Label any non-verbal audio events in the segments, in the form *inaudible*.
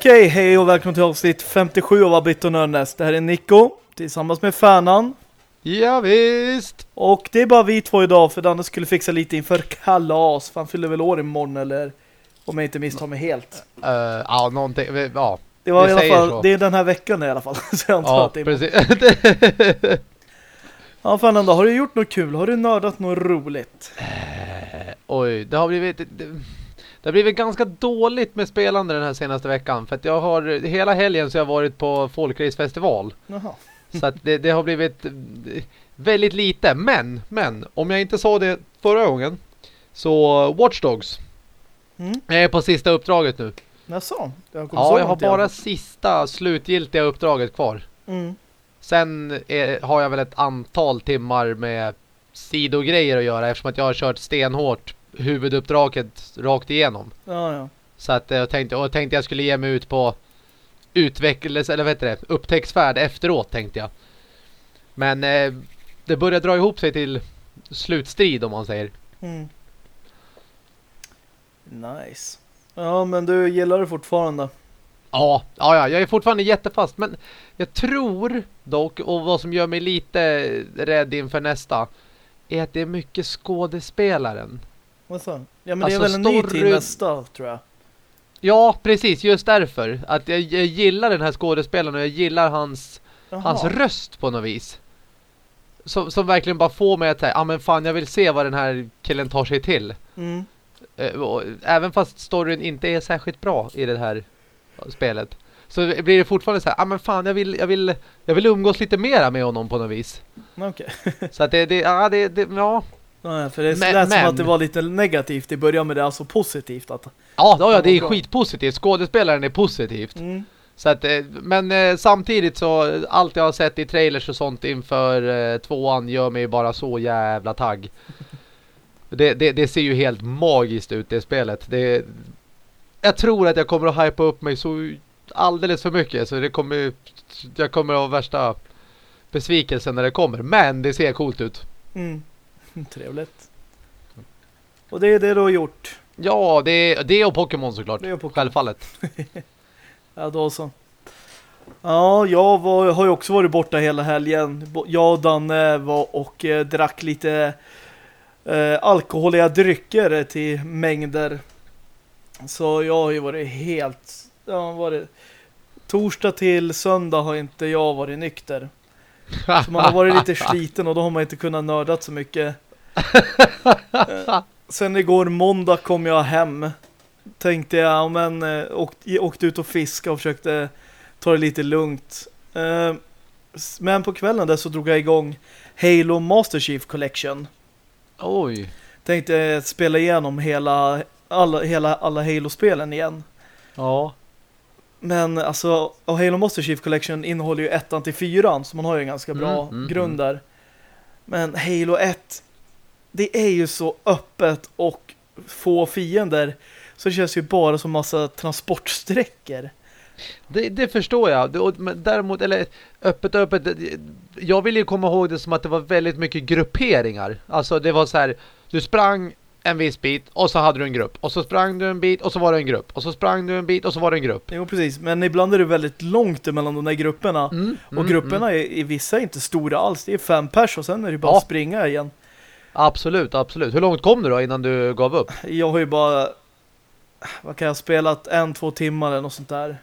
Okej, hej och välkommen till avsnitt 57 av Abit och Nörnäs. Det här är Nico tillsammans med Färnan. Ja, visst. Och det är bara vi två idag för Danne skulle fixa lite inför kalas. För han fyller väl år imorgon eller om jag inte misstar mig helt. Uh, ja, någonting. Ja, det var i alla fall, det är den här veckan i alla fall. *laughs* Så jag antar ja, precis. *laughs* ja, Färnan då, har du gjort något kul? Har du nördat något roligt? Uh, oj, det har blivit... Det, det har blivit ganska dåligt med spelande den här senaste veckan. För att jag har hela helgen så jag har varit på Folkracefestival. Jaha. Så att det, det, har blivit väldigt lite. Men, men om jag inte sa det förra gången så Watch Dogs. Mm. Jag är på sista uppdraget nu. Jaså? Ja, jag har bara sista slutgiltiga uppdraget kvar. Mm. Sen är, har jag väl ett antal timmar med sidogrejer att göra eftersom att jag har kört stenhårt huvuduppdraget rakt igenom. Ja, ja. Så att jag tänkte, och jag tänkte jag skulle ge mig ut på utvecklelse, eller vad heter det, upptäcktsfärd efteråt tänkte jag. Men eh, det börjar dra ihop sig till slutstrid om man säger. Mm. Nice. Ja, men du gillar det fortfarande. Ja, ja, ja, jag är fortfarande jättefast. Men jag tror dock, och vad som gör mig lite rädd inför nästa, är att det är mycket skådespelaren. Vad så? Ja, men alltså, det är väl en ny till nästa, tror jag. Ja, precis. Just därför. Att jag, jag gillar den här skådespelaren och jag gillar hans, hans röst på något vis. Som, som verkligen bara får mig att säga, ah, men fan jag vill se vad den här killen tar sig till. Mm. Uh, även fast storyn inte är särskilt bra i det här spelet. Så blir det fortfarande så här, ah, men fan jag vill, jag vill, jag vill umgås lite mera med honom på något vis. Okej. Okay. så att det, det, ja det, det ja. Ja, för det men, lät som att det var lite negativt i början med det alltså positivt. Att ja, ja, ja det är skitpositivt. Skådespelaren är positivt. Mm. Så att, eh, men eh, samtidigt så allt jag har sett i trailers och sånt inför eh, tvåan gör mig bara så jävla tagg. *laughs* Det, det, det, ser ju helt magiskt ut det spelet. Det, jag tror att jag kommer att hypa upp mig så alldeles för mycket så det kommer jag kommer att ha värsta besvikelsen när det kommer. Men det ser coolt ut. Mm. *laughs* Trevligt. Och det är det du har gjort. Ja, det är, det och Pokémon såklart. Det är Pokémon. Självfallet. *laughs* ja, då så. Ja, jag var, har ju också varit borta hela helgen. Jag och Danne var och eh, drack lite eh, alkoholiga drycker till mängder. Så jag har ju varit helt... Ja, varit, torsdag till söndag har inte jag varit nykter. Så man har varit lite sliten och då har man inte kunnat nördat så mycket. Eh, sen igår måndag kom jag hem. Tänkte jag, men eh, åkte, åkte ut och fiska och försökte ta det lite lugnt. Eh, men på kvällen där så drog jag igång Halo Master Chief Collection. Oj. Tänkte spela igenom hela alla, hela, alla Halo-spelen igen. Ja. Men alltså, och Halo Master Chief Collection innehåller ju ettan till fyran så man har ju en ganska bra mm, mm, grund mm. där. Men Halo 1 det är ju så öppet och få fiender så det känns ju bara som massa transportsträckor. Det, det förstår jag. Däremot, eller öppet öppet, jag vill ju komma ihåg det som att det var väldigt mycket grupperingar. Alltså det var så här, du sprang en viss bit och så hade du en grupp. Och så sprang du en bit och så var det en grupp. Och så sprang du en bit och så var det en grupp. Jo, precis. Men ibland är det väldigt långt mellan de där grupperna. Mm, och mm, grupperna mm. är i vissa inte stora alls. Det är fem pers och sen är det bara ja. att springa igen. Absolut, absolut. Hur långt kom du då innan du gav upp? Jag har ju bara vad kan jag ha spelat en, två timmar eller något sånt där.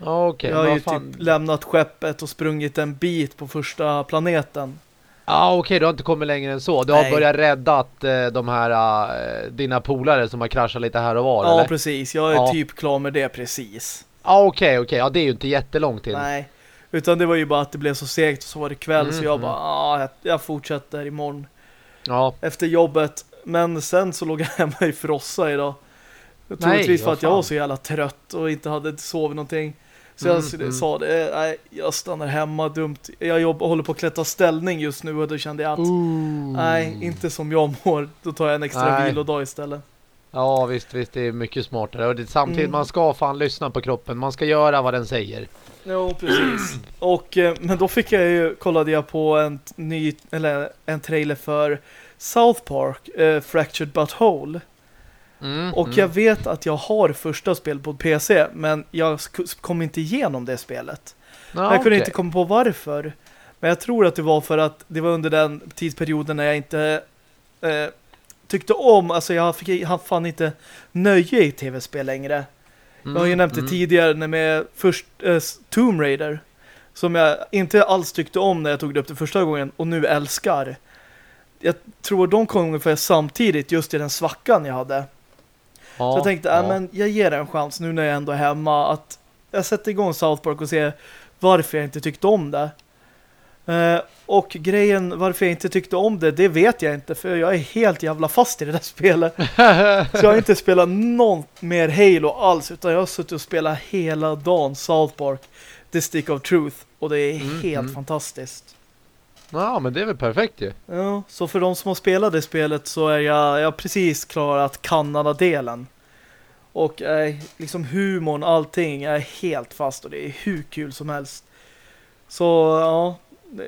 Okay, jag har ju fan... typ lämnat skeppet och sprungit en bit på första planeten. Ja, ah, okej, okay, du har inte kommit längre än så. Du har Nej. börjat rädda att, eh, de här eh, dina polare som har kraschat lite här och var, Ja, eller? precis. Jag är ja. typ klar med det precis. Ja, ah, okej, okay, okej. Okay. Ja, det är ju inte jättelångt till. Nej, utan det var ju bara att det blev så segt och så var det kväll mm, så jag mm. bara, ah, jag, jag fortsätter imorgon. Ja. Efter jobbet. Men sen så låg jag *laughs* hemma i Frossa idag. Troligtvis för att jag var så jävla trött och inte hade sovit någonting. Så jag mm, mm. sa det, nej, jag stannar hemma, dumt. Jag jobbar, håller på att klättra ställning just nu och då kände jag att Ooh. nej, inte som jag mår. Då tar jag en extra nej. vilodag istället. Ja, visst, visst, det är mycket smartare. Och det, samtidigt, mm. man ska fan lyssna på kroppen. Man ska göra vad den säger. Jo, precis. och, eh, men då fick jag ju, kollade jag på en ny, eller en trailer för South Park, uh, Fractured But Whole. Mm, Och mm. jag vet att jag har första spel på PC, men jag kom inte igenom det spelet. Ja, jag kunde okej. inte komma på varför. Men jag tror att det var för att det var under den tidsperioden när jag inte eh, tyckte om, alltså jag fick jag fann inte nöje i tv-spel längre. Jag har ju Mm, nämnt det mm. tidigare när med först eh, Tomb Raider som jag inte alls tyckte om när jag tog det upp det första gången och nu älskar. Jag tror de kom ungefär samtidigt just i den svackan jag hade. Ja, Så jag tänkte, ja. men jag ger det en chans nu när jag ändå är hemma att jag sätter igång South Park och ser varför jag inte tyckte om det. Eh, och grejen varför jag inte tyckte om det, det vet jag inte för jag är helt jävla fast i det där *laughs* spelet. Så jag har inte spelat något mer Halo alls utan jag har suttit och spelat hela dagen South Park, The Stick of Truth och det är Mm, helt mm. fantastiskt. Ja, men det är väl perfekt ju. Ja, så för de som har spelat det spelet så är jag, jag precis klarat Kanada-delen. Och eh, liksom humorn, allting är helt fast och det är hur kul som helst. Så ja,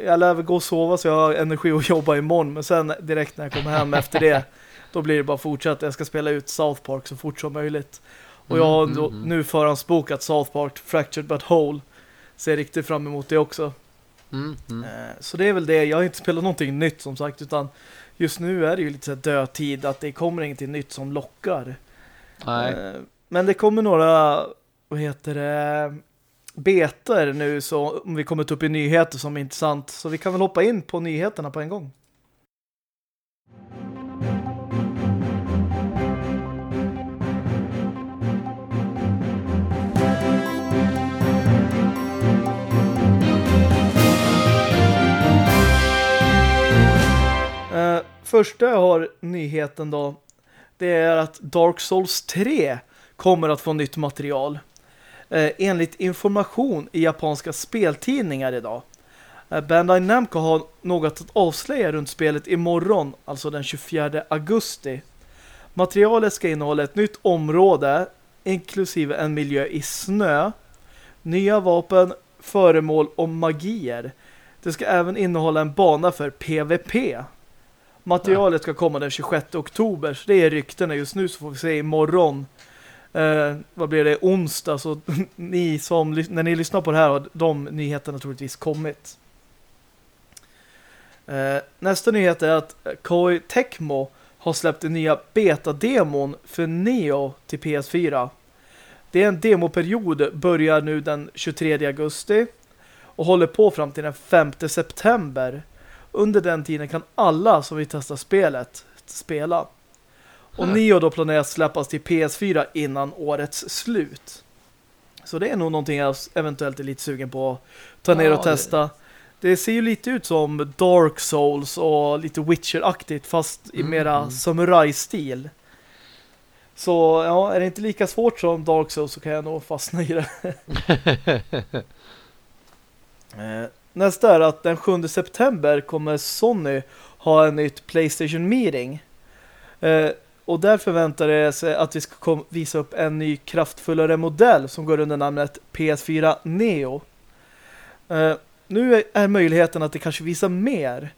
jag lär väl gå och sova så jag har energi att jobba imorgon. Men sen direkt när jag kommer hem efter det, *laughs* då blir det bara fortsätta. Jag ska spela ut South Park så fort som möjligt. Och jag har Mm, då, mm, mm. nu förhandsbokat South Park Fractured But Whole. Ser riktigt fram emot det också. Mm, mm. Eh, Så det är väl det. Jag har inte spelat någonting nytt som sagt utan just nu är det ju lite så dödtid att det kommer ingenting nytt som lockar. Nej. Eh, Men det kommer några vad heter det beter nu så om vi kommit upp i nyheter som är intressant så vi kan väl hoppa in på nyheterna på en gång. Första jag har nyheten då det är att Dark Souls 3 kommer att få nytt material. Eh, enligt information i japanska speltidningar idag. Eh, Bandai Namco har något att avslöja runt spelet imorgon, alltså den 24 augusti. Materialet ska innehålla ett nytt område, inklusive en miljö i snö, nya vapen, föremål och magier. Det ska även innehålla en bana för PVP. Materialet ska komma den 26 oktober, så det är ryktena just nu så får vi se imorgon. Eh, vad blir det? Onsdag, så *laughs* ni som, när ni lyssnar på det här har de nyheterna troligtvis kommit. Eh, nästa nyhet är att Koei Tecmo har släppt den nya beta-demon för Neo till PS4. Det är en demoperiod, börjar nu den 23 augusti och håller på fram till den 5 september. Under den tiden kan alla som vill testa spelet spela. Och Hmm. Neo då planeras släppas till PS4 innan årets slut. Så det är nog någonting jag eventuellt är lite sugen på att ta ner Ja, och det- testa. Det ser ju lite ut som Dark Souls och lite Witcher-aktigt fast i Mm, mera mm. samurai-stil. Så ja, är det inte lika svårt som Dark Souls så kan jag nog fastna i det. *laughs* Nästa är att den 7 september kommer Sony ha en nytt Playstation Meeting. Eh, och där förväntar det sig att vi ska visa upp en ny kraftfullare modell som går under namnet PS4 Neo. Eh, nu är, är möjligheten att det kanske visar mer.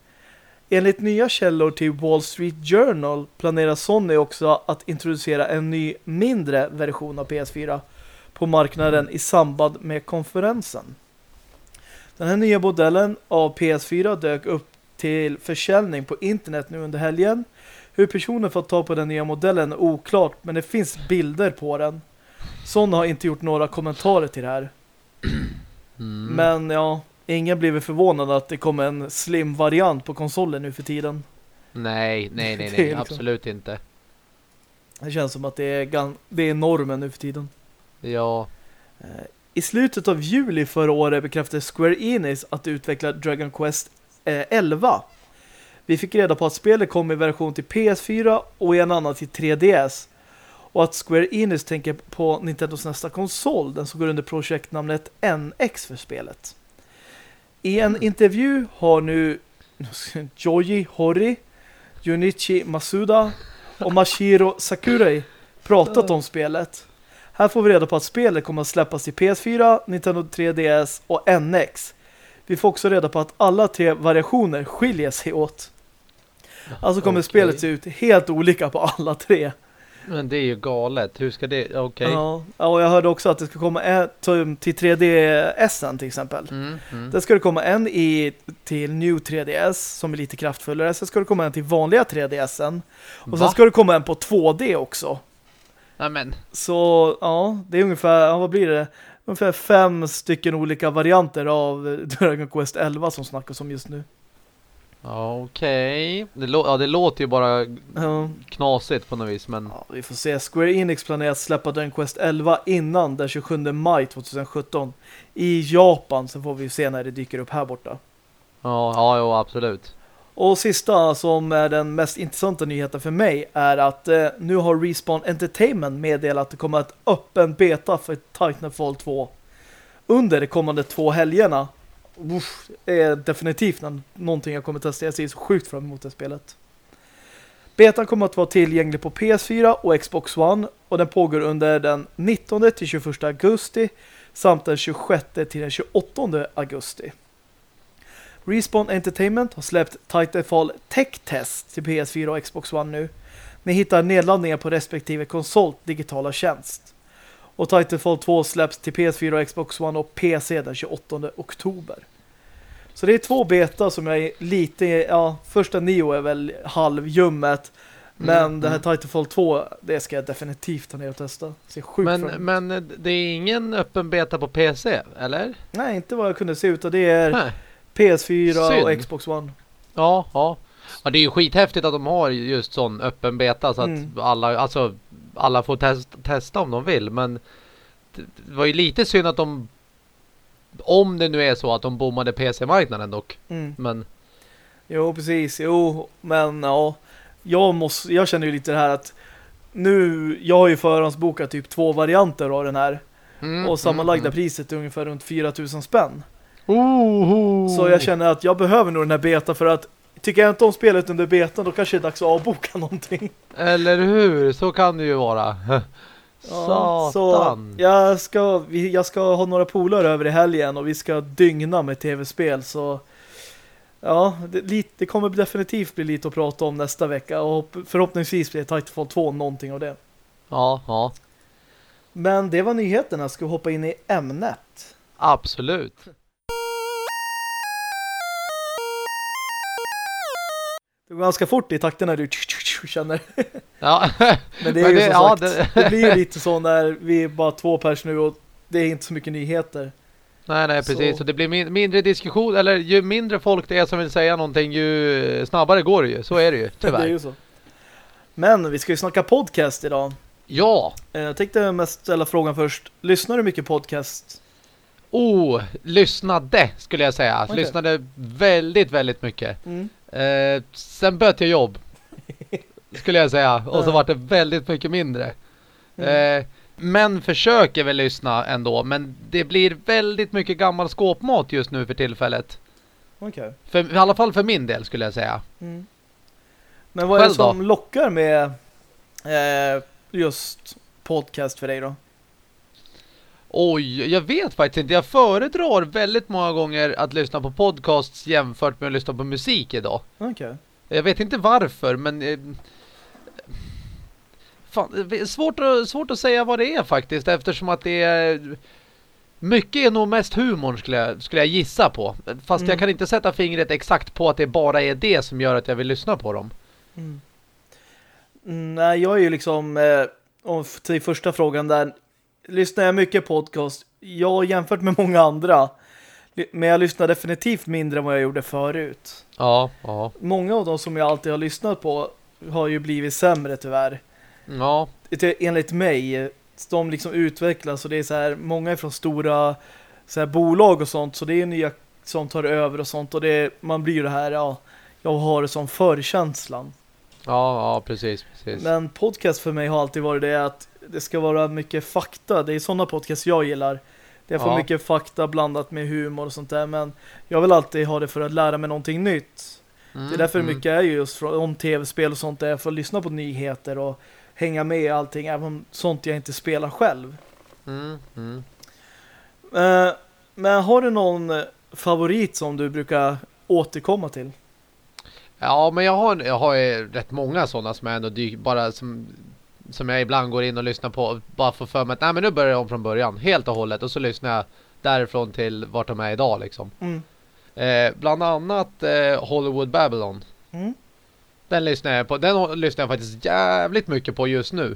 Enligt nya källor till Wall Street Journal planerar Sony också att introducera en ny mindre version av PS4 på marknaden i samband med konferensen. Den här nya modellen av PS4 dök upp till försäljning på internet nu under helgen. Hur personen fått tag på den nya modellen är oklart, men det finns bilder på den. Sony har inte gjort några kommentarer till det här. *clears throat* Mm. Men ja, ingen blir väl förvånad att det kommer en slim-variant på konsolen nu för tiden. Nej, nej, *laughs* nej, nej. liksom- Absolut inte. Det känns som att det är, det är normen nu för tiden. Ja. I slutet av juli förra året bekräftade Square Enix att utveckla Dragon Quest eh, 11. Vi fick reda på att spelet kom i version till PS4 och i en annan till 3DS. Och att Square Enix tänker på Nintendos nästa konsol, den som går under projektnamnet NX för spelet. I en intervju har nu *laughs* Joji Hori, Junichi Masuda och Mashiro Sakurai pratat om spelet. Här får vi reda på att spelet kommer att släppas till PS4, Nintendo 3DS och NX. Vi får också reda på att alla tre variationer skiljer sig åt. Alltså kommer Okej. spelet se ut helt olika på alla tre. Men det är ju galet. Hur ska det... Okej. Ja. ja, och jag hörde också att det ska komma en, till 3DS till exempel. Mm, mm. Det ska det komma en i till New 3DS som är lite kraftfullare. Sen ska det komma en till vanliga 3DSen. Och Va? sen ska det komma en på 2D också. Nej men. Så ja, det är ungefär, ja, vad blir det? Ungefär fem stycken olika varianter av *laughs* Dragon Quest 11 som snackas om just nu. Ja, Okej. Det, lå- ja, det låter ju bara knasigt på något vis. Men ja, vi får se. Square Enix planerar att släppa Dragon Quest 11 innan den 27 maj 2017 i Japan. Sen får vi se när det dyker upp här borta. ja, ja, jo, absolut. Och sista som är den mest intressanta nyheten för mig är att eh, nu har Respawn Entertainment meddelat att det kommer ett öppen beta för Titanfall 2 under de kommande två helgerna. Uff, det är definitivt någonting jag kommer testa. Jag ser så sjukt fram emot det spelet. Betan kommer att vara tillgänglig på PS4 och Xbox One och den pågår under den 19 till 21 augusti samt den 26 till den 28 augusti. Respawn Entertainment har släppt Titanfall Tech Test till PS4 och Xbox One nu. Ni hittar nedladdningar på respektive konsol digitala tjänst. Och Titanfall 2 släpps till PS4 och Xbox One och PC den 28 oktober. Så det är två beta som jag är lite, ja, första Neo är väl halvjummet. Men Mm, det här mm. Titanfall 2, det ska jag definitivt ta ner och testa. Ser sjukt Men, men det är ingen öppen beta på PC, eller? Nej, inte vad jag kunde se ut. Det är Nej. PS4 Synd. och Xbox One. Ja, ja. Ja, det är ju skithäftigt att de har just sån öppen beta så att Mm. alla, alltså, alla får test, testa om de vill. Men det, var ju lite synd att de, om det nu är så att de bommade PC-marknaden dock. Mm. Men Jo, precis. Jo, men ja. Jag, måste, jag känner ju lite det här att nu, jag har ju förhandsbokat typ två varianter av den här. mm, och sammanlagda mm, priset är ungefär runt 4000 spänn. Oho. Så jag känner att jag behöver nog den här beta för att tycker jag inte om spelet under betan då kanske det är dags att avboka någonting. Eller hur? Så kan det ju vara. *laughs* Ja, Satan. Så jag ska, jag ska ha några polare över i helgen och vi ska dygna med tv-spel så ja, det, det kommer definitivt bli lite att prata om nästa vecka och hopp- förhoppningsvis blir Titanfall 2 någonting av det. Ja, ja. Men det var nyheterna. Ska vi hoppa in i ämnet? Absolut. Det går ganska fort i takten när du känner. *laughs* Ja, *laughs* Men det är Men ju det- som ja, sagt, det- det... blir ju lite så när vi är bara två pers nu och det är inte så mycket nyheter. nej, nej, precis. Så, Så- det blir min, mindre diskussion, eller ju mindre folk det är som vill säga någonting, ju snabbare går det ju. Så är det ju, *laughs* Det är tyvärr. ju så. Men vi ska ju snacka podcast idag. Ja, Eh, Jag tänkte mest ställa frågan först. Lyssnar du mycket podcast? oh, lyssnade skulle jag säga. Okej. Lyssnade väldigt, väldigt mycket. Mm. Eh, sen bytte jag jobb. *laughs* Skulle jag säga. Och så Ja. var det väldigt mycket mindre. Mm. Eh, men försöker väl lyssna ändå. Men det blir väldigt mycket gammal skåpmat just nu för tillfället. Okej. För, I alla fall för min del skulle jag säga. Mm. Men vad är det då? som lockar med eh, just podcast för dig då? Oj, jag vet faktiskt inte. Jag föredrar väldigt många gånger att lyssna på podcasts jämfört med att lyssna på musik idag. Okej. Jag vet inte varför, men... Eh, fan, svårt, att, svårt att säga vad det är faktiskt, eftersom att det är... Mycket är nog mest humorn skulle jag, skulle jag gissa på. Fast Mm. jag kan inte sätta fingret exakt på att det bara är det som gör att jag vill lyssna på dem. Mm. Mm, nej, jag är ju liksom eh, och f- till första frågan där lyssnar jag mycket podcast? Ja, jämfört med många andra. Men jag lyssnar definitivt mindre än vad jag gjorde förut. Ja, ja. Många av dem som jag alltid har lyssnat på har ju blivit sämre tyvärr. Ja, Enligt mig. De liksom utvecklas och det är så här, många är från stora så här, bolag och sånt så det är nya som tar över och sånt och det, man blir ju det här, ja, jag har det som förkänslan. Ja, ja precis, precis. Men podcast för mig har alltid varit det att det ska vara mycket fakta. Det är sådana podcast jag gillar. Det är för Ja. mycket fakta blandat med humor och sånt där. Men jag vill alltid ha det för att lära mig någonting nytt. Mm, Det är därför mm. mycket är ju just om tv-spel och sånt där. För att lyssna på nyheter och hänga med i allting. Även om sånt jag inte spelar själv. Mm, mm. Eh, men har du någon favorit som du brukar återkomma till? Ja, men jag har, jag har ju rätt många sådana som jag ändå dyk, bara som som jag ibland går in och lyssnar på. Bara för för mig att nej, men nu börjar jag om från början. Helt och hållet. Och så lyssnar jag därifrån till vart de är idag liksom. Mm. Eh, bland annat eh, Hollywood Babylon. Mm. Den lyssnar jag på. Den lyssnar jag faktiskt jävligt mycket på just nu.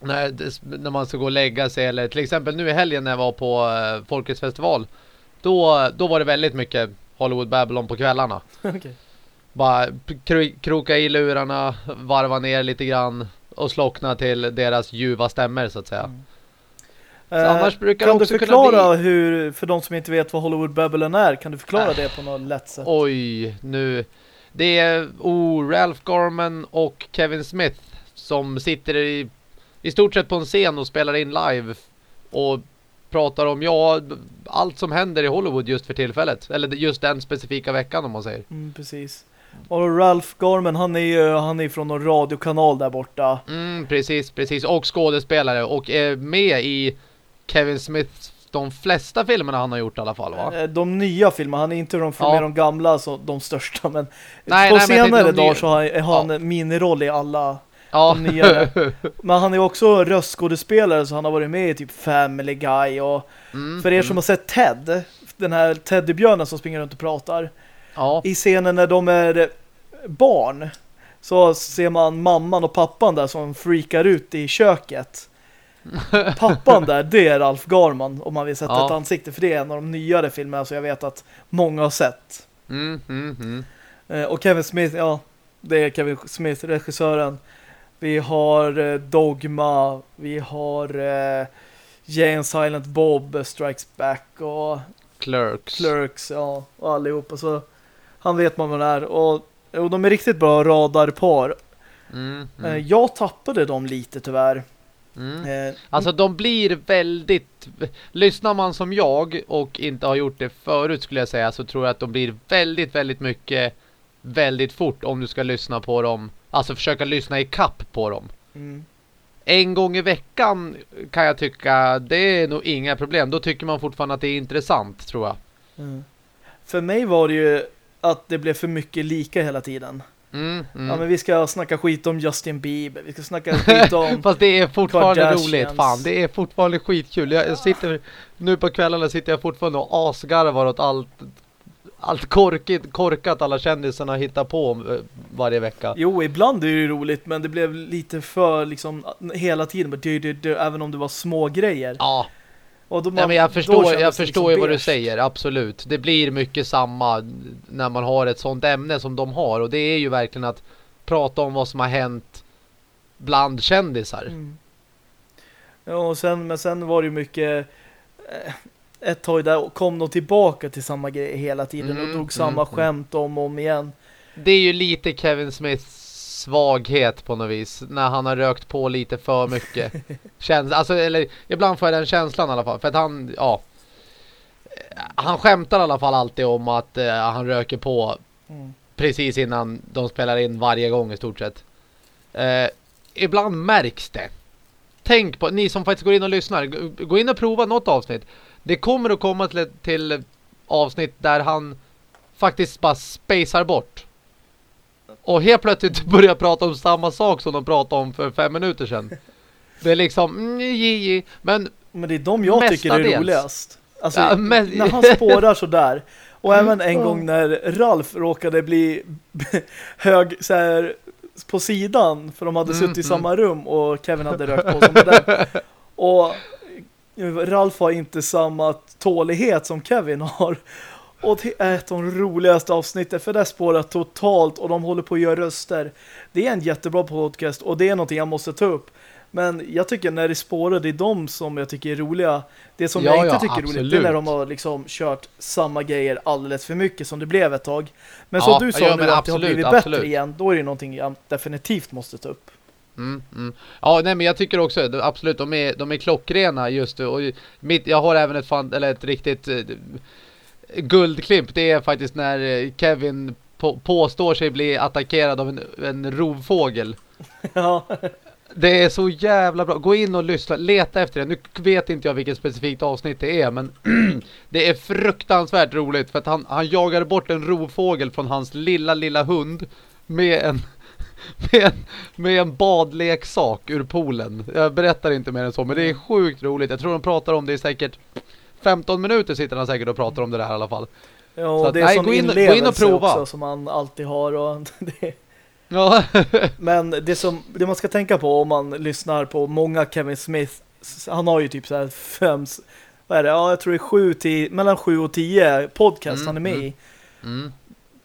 När, när man ska gå och lägga sig eller till exempel nu i helgen när jag var på eh, Folkets festival. Då, då var det väldigt mycket Hollywood Babylon på kvällarna. *laughs* Okej. Bara kro- kroka i lurarna, varva ner lite grann och slockna till deras ljuva stämmer så att säga. Mm. Brukar kan du förklara hur, för de som inte vet vad Hollywood Babylon är, kan du förklara Äh. det på något lätt sätt? Oj, nu. Det är oh, Ralph Garman och Kevin Smith som sitter i, i stort sett på en scen och spelar in live och pratar om ja, allt som händer i Hollywood just för tillfället. Eller just den specifika veckan om man säger. Mm, precis. Och Ralph Garman, han är ju han är från någon radiokanal där borta. Mm, precis, precis. Och skådespelare och är med i Kevin Smiths de flesta filmerna han har gjort i alla fall va? Eh, De nya filmerna, han är inte de, Ja. med de gamla, så de största, men Nej, på nej, men senare nya- dagar så har han en miniroll i alla. Ja, de nyare. *laughs* Men han är också röstskådespelare, så han har varit med i typ Family Guy och mm, för er som har sett Ted, den här teddybjörnen som springer runt och pratar, ja. i scenen när de är barn så ser man mamman och pappan där som freakar ut i köket. *laughs* Pappan där, det är Ralf Garman om man vill sätta Ja. ett ansikte för det är en av de nyare filmerna så jag vet att många har sett. Mm, mm, mm. Eh, Och Kevin Smith, ja, det är Kevin Smith, regissören. Vi har eh, Dogma, vi har eh, Jay and Silent Bob Strikes Back och Clerks. Clerks, ja, och allihopa. Så han vet man vad det är. Och, och de är riktigt bra radarpar. Mm, Eh, mm, Jag tappade dem lite tyvärr. mm. Eh, Alltså de blir väldigt Lyssnar man som jag och inte har gjort det förut skulle jag säga så tror jag att de blir väldigt väldigt mycket väldigt fort om du ska lyssna på dem Alltså försöka lyssna i kapp på dem mm, En gång i veckan kan jag tycka det är nog inga problem Då tycker man fortfarande att det är intressant tror jag mm. För mig var det ju att det blev för mycket lika hela tiden. mm, mm. Ja, men vi ska snacka skit om Justin Bieber. Vi ska snacka *laughs* skit om... Fast det är fortfarande roligt, fan det är fortfarande skitkul jag, jag sitter, nu på kvällarna sitter jag fortfarande och asgarvar åt allt Allt korkigt, korkat alla kändisarna hittar på eh, varje vecka Jo, ibland är det ju roligt, men det blev lite för liksom hela tiden. bara Du, du, du, även om det var små grejer. Ja, Och då nej, man- men jag förstår, jag förstår liksom ju vad du säger, absolut Det blir mycket samma när man har ett sånt ämne som de har Och det är ju verkligen att prata om vad som har hänt bland kändisar Mm. Ja, och sen, men sen var det ju mycket eh, ett tag där kom de tillbaka till samma grej hela tiden och Mm, drog samma mm, mm. skämt om och om igen. Det är ju lite Kevin Smiths svaghet på något vis när han har rökt på lite för mycket. *laughs* Känns, alltså, eller ibland får jag den känslan i alla fall för att han, ja han skämtar i alla fall alltid om att eh, han röker på Mm. precis innan de spelar in varje gång i stort sett. Eh, ibland märks det. Tänk på, ni som faktiskt går in och lyssnar, gå in och prova något avsnitt. Det kommer att komma till, till avsnitt där han faktiskt bara spacear bort. Och helt plötsligt *laughs* börjar prata om samma sak som de pratade om för fem minuter sedan. Det är liksom, mm, ji, ji. men Men det är de jag tycker är Mestadels. roligast. Alltså, Ja, men- när han spårar så där. *laughs* Och även en Mm. gång när Ralf råkade bli *laughs* hög så här, på sidan för de hade Mm, suttit i mm. samma rum och Kevin hade rökt på som där. Och Ralf har inte samma tålighet som Kevin har. Och det är ett av de roligaste avsnitten för det spårar totalt och de håller på att göra röster. Det är en jättebra podcast och det är någonting jag måste ta upp. Men jag tycker när det spårar, det är de som jag tycker är roliga. Det som Ja, jag inte ja, tycker är roligt, det är absolut. när de har liksom kört samma grejer alldeles för mycket som det blev ett tag. Men Ja, som du sa ja, nu men att det har absolut, blivit absolut. bättre igen, då är det någonting jag definitivt måste ta upp. Mm, mm. Ja, nej men jag tycker också absolut de är de är klockrena just och mitt jag har även ett fan eller ett riktigt eh, guldklipp. Det är faktiskt när eh, Kevin på, påstår sig bli attackerad av en, en rovfågel. *laughs* ja, Det är så jävla bra. Gå in och lyssna, leta efter det. Nu vet inte jag vilket specifikt avsnitt det är, men *clears throat* det är fruktansvärt roligt för att han, han jagar bort en rovfågel från hans lilla, lilla hund med en *laughs* med, en, med en badleksak ur poolen. Jag berättar inte mer än så, men det är sjukt roligt. Jag tror de pratar om det i säkert 15 minuter sitter han säkert och pratar om det där i alla fall. Ja, och att, det är nej, gå in- gå in och prova. också som man alltid har. Och *laughs* det, Ja, *laughs* men det, som, det man ska tänka på om man lyssnar på många Kevin Smith, han har ju typ så här fem, vad är det? Ja, jag tror det är sju till, mellan sju och tio podcast Mm, han är med mm. i. mm.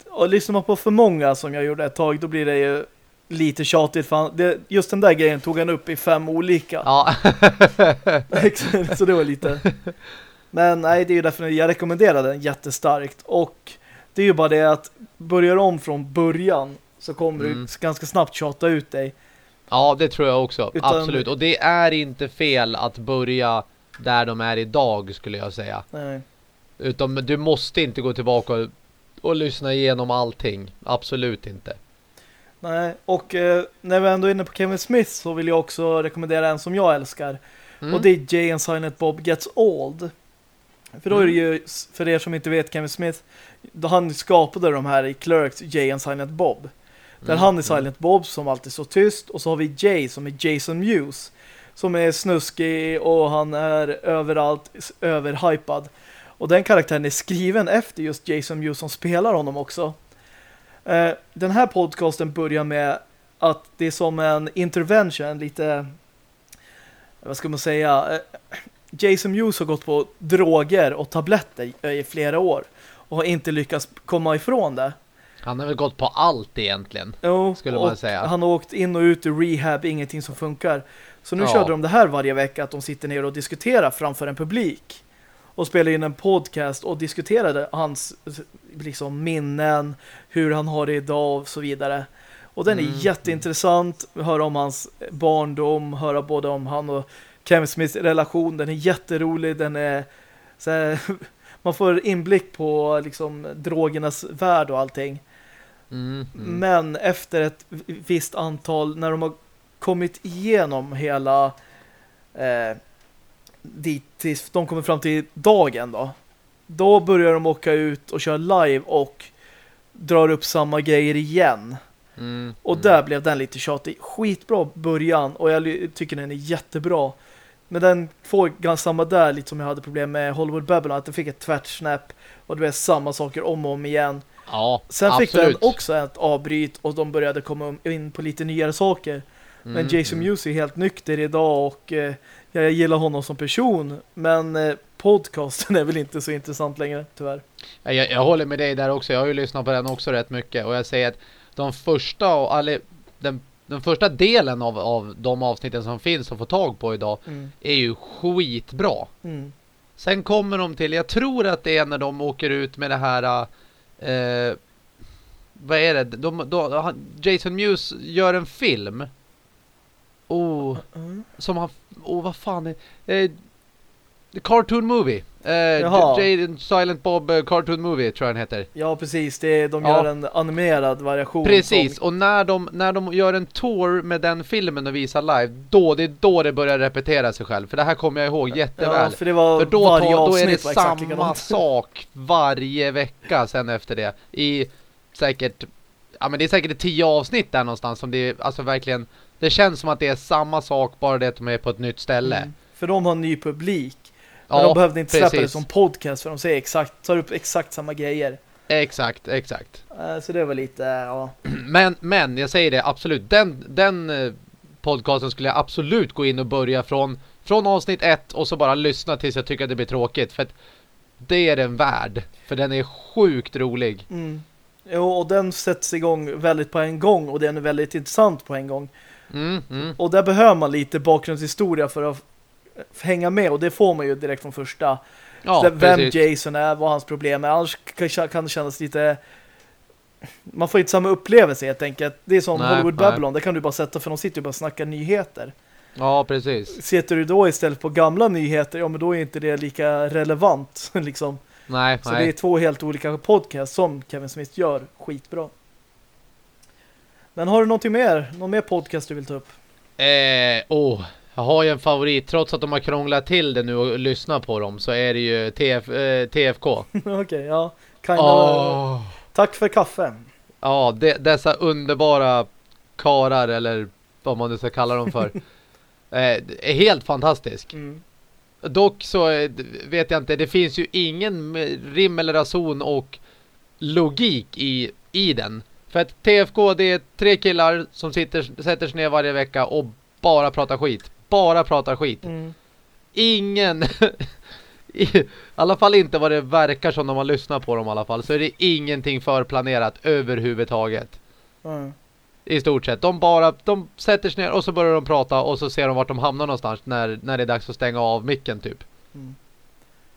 Och lyssnar man på för många som jag gjorde ett tag, då blir det ju lite tjatigt. För han, det, just den där grejen tog han upp i fem olika. ja. *laughs* så det var lite... Men nej, det är ju därför jag rekommenderar den jättestarkt. Och det är ju bara det att börjar om från början så kommer Mm. du ganska snabbt tjata ut dig. ja, det tror jag också. Utan- Absolut. Och det är inte fel att börja där de är idag skulle jag säga. Nej. Utan du måste inte gå tillbaka och, och lyssna igenom allting. Absolut inte. Nej. Och eh, när vi ändå är inne på Kevin Smith så vill jag också rekommendera en som jag älskar. Mm. Och det är Jay and Silent Bob Gets Old. För då är det Mm. ju, för er som inte vet Kevin Smith, då han skapade de här i Clerks, Jay and Silent Bob. Där Mm, han är mm. Silent Bob som alltid så tyst och så har vi Jay som är Jason Mewes som är snuskig och han är överallt överhypad. Och den karaktären är skriven efter just Jason Mewes som spelar honom också. Eh, den här podcasten börjar med att det är som en intervention, lite vad ska man säga eh, Jason Mewes har gått på droger och tabletter i flera år och har inte lyckats komma ifrån det. Han har väl gått på allt egentligen. Jo, Skulle man säga. Han har åkt in och ut ur rehab, ingenting som funkar. Så nu Ja. körde de det här varje vecka, att de sitter ner och diskuterar framför en publik. Och spelar in en podcast och diskuterade hans liksom, minnen, hur han har det idag och så vidare. Och den är Mm. jätteintressant. Höra om hans barndom, höra både om han och Kevin Smiths relation. Den är jätterolig, den är så här, *laughs* man får inblick på liksom drogernas värld och allting. Mm, mm. Men efter ett visst antal, när de har kommit igenom hela eh, dit tills de kommer fram till dagen då. Då börjar de åka ut och köra live och drar upp samma grejer igen. Mm, Och mm. där blev den lite tjatig. Skitbra början och jag tycker den är jättebra. Men den får ganska samma där, lite som jag hade problem med Hollywood Babylon, att den fick ett tvärt och det blev samma saker om och om igen. Ja, Sen fick absolut. den också ett avbryt och de började komma in på lite nyare saker. Men Mm, Jason mm. Mewes är helt nykter idag och eh, jag gillar honom som person. Men eh, podcasten *laughs* är väl inte så intressant längre, tyvärr. Ja, Jag, jag håller med dig där också. Jag har ju lyssnat på den också rätt mycket. Och jag säger att de första och alla, den, den första delen av, av de avsnitten som finns att få tag på idag Mm. är ju skitbra. Mm. Sen kommer de till, jag tror att det är när de åker ut med det här eh, vad är det? De, de, Jason Mewes gör en film. Oh, Mm. som han, oh vad fan är eh, The Cartoon Movie. Eh, Jaha. Jaden Silent Bob eh, Cartoon Movie tror jag den heter. Ja, precis. Det är, de Ja. gör en animerad variation. Precis, som- och när de, när de gör en tour med den filmen och visar live, då det är då det börjar repetera sig själv. För det här kommer jag ihåg jätteväl. Ja, för det var För då, varje tar, då är det samma *laughs* sak varje vecka sen efter det. I säkert, ja men det är säkert tio avsnitt där någonstans som det är, alltså verkligen, det känns som att det är samma sak, bara det att de är på ett nytt ställe. Mm. För de har en ny publik. Men Ja, de behövde inte släppa det precis. som podcast för de säger exakt, tar upp exakt samma grejer. Exakt, exakt. Eh, Så det var lite, ja. *clears throat* Men, men jag säger det, absolut. Den, den eh, podcasten skulle jag absolut gå in och börja från, från avsnitt ett och så bara lyssna tills jag tycker att det blir tråkigt. För att det är den värd. För den är sjukt rolig. Mm. Jo, och den sätts igång väldigt på en gång och den är väldigt intressant på en gång. Mm, mm. Och där behöver man lite bakgrundshistoria för att hänga med och det får man ju direkt från första. Ja, vem precis. Jason är, vad hans problem är. Annars kan- det kännas lite... Man får inte samma upplevelse helt enkelt. Det är som Nej, Hollywood nej. Babylon, det kan du bara sätta för de sitter ju bara och snackar nyheter. Ja, precis. Sitter du då istället på gamla nyheter, ja men då är inte det lika relevant *laughs* liksom. Nej, Så det är nej. två helt olika podcasts som Kevin Smith gör skitbra. Men har du någonting mer? Någon mer podcast du vill ta upp? Eh, oh, jag har ju en favorit. Trots att de har krånglat till det nu och lyssnat på dem så är det ju TF, eh, TFK. *laughs* Okej, ja. Kinda, Åh. Tack för kaffe. Ja, de, dessa underbara karar eller vad man nu ska kalla dem för. *laughs* eh, är helt fantastisk. Mm. Dock så eh, vet jag inte, det finns ju ingen rim eller rason och logik i, i den. För att TFK det är tre killar som sitter, sätter sig ner varje vecka och bara pratar skit. Bara pratar skit. Mm. Ingen, *laughs* i alla fall inte vad det verkar som när man lyssnar på dem i alla fall, så är det ingenting förplanerat överhuvudtaget. Mm. I stort sett. De bara, de sätter sig ner och så börjar de prata och så ser de vart de hamnar någonstans när, när det är dags att stänga av micken typ. Mm.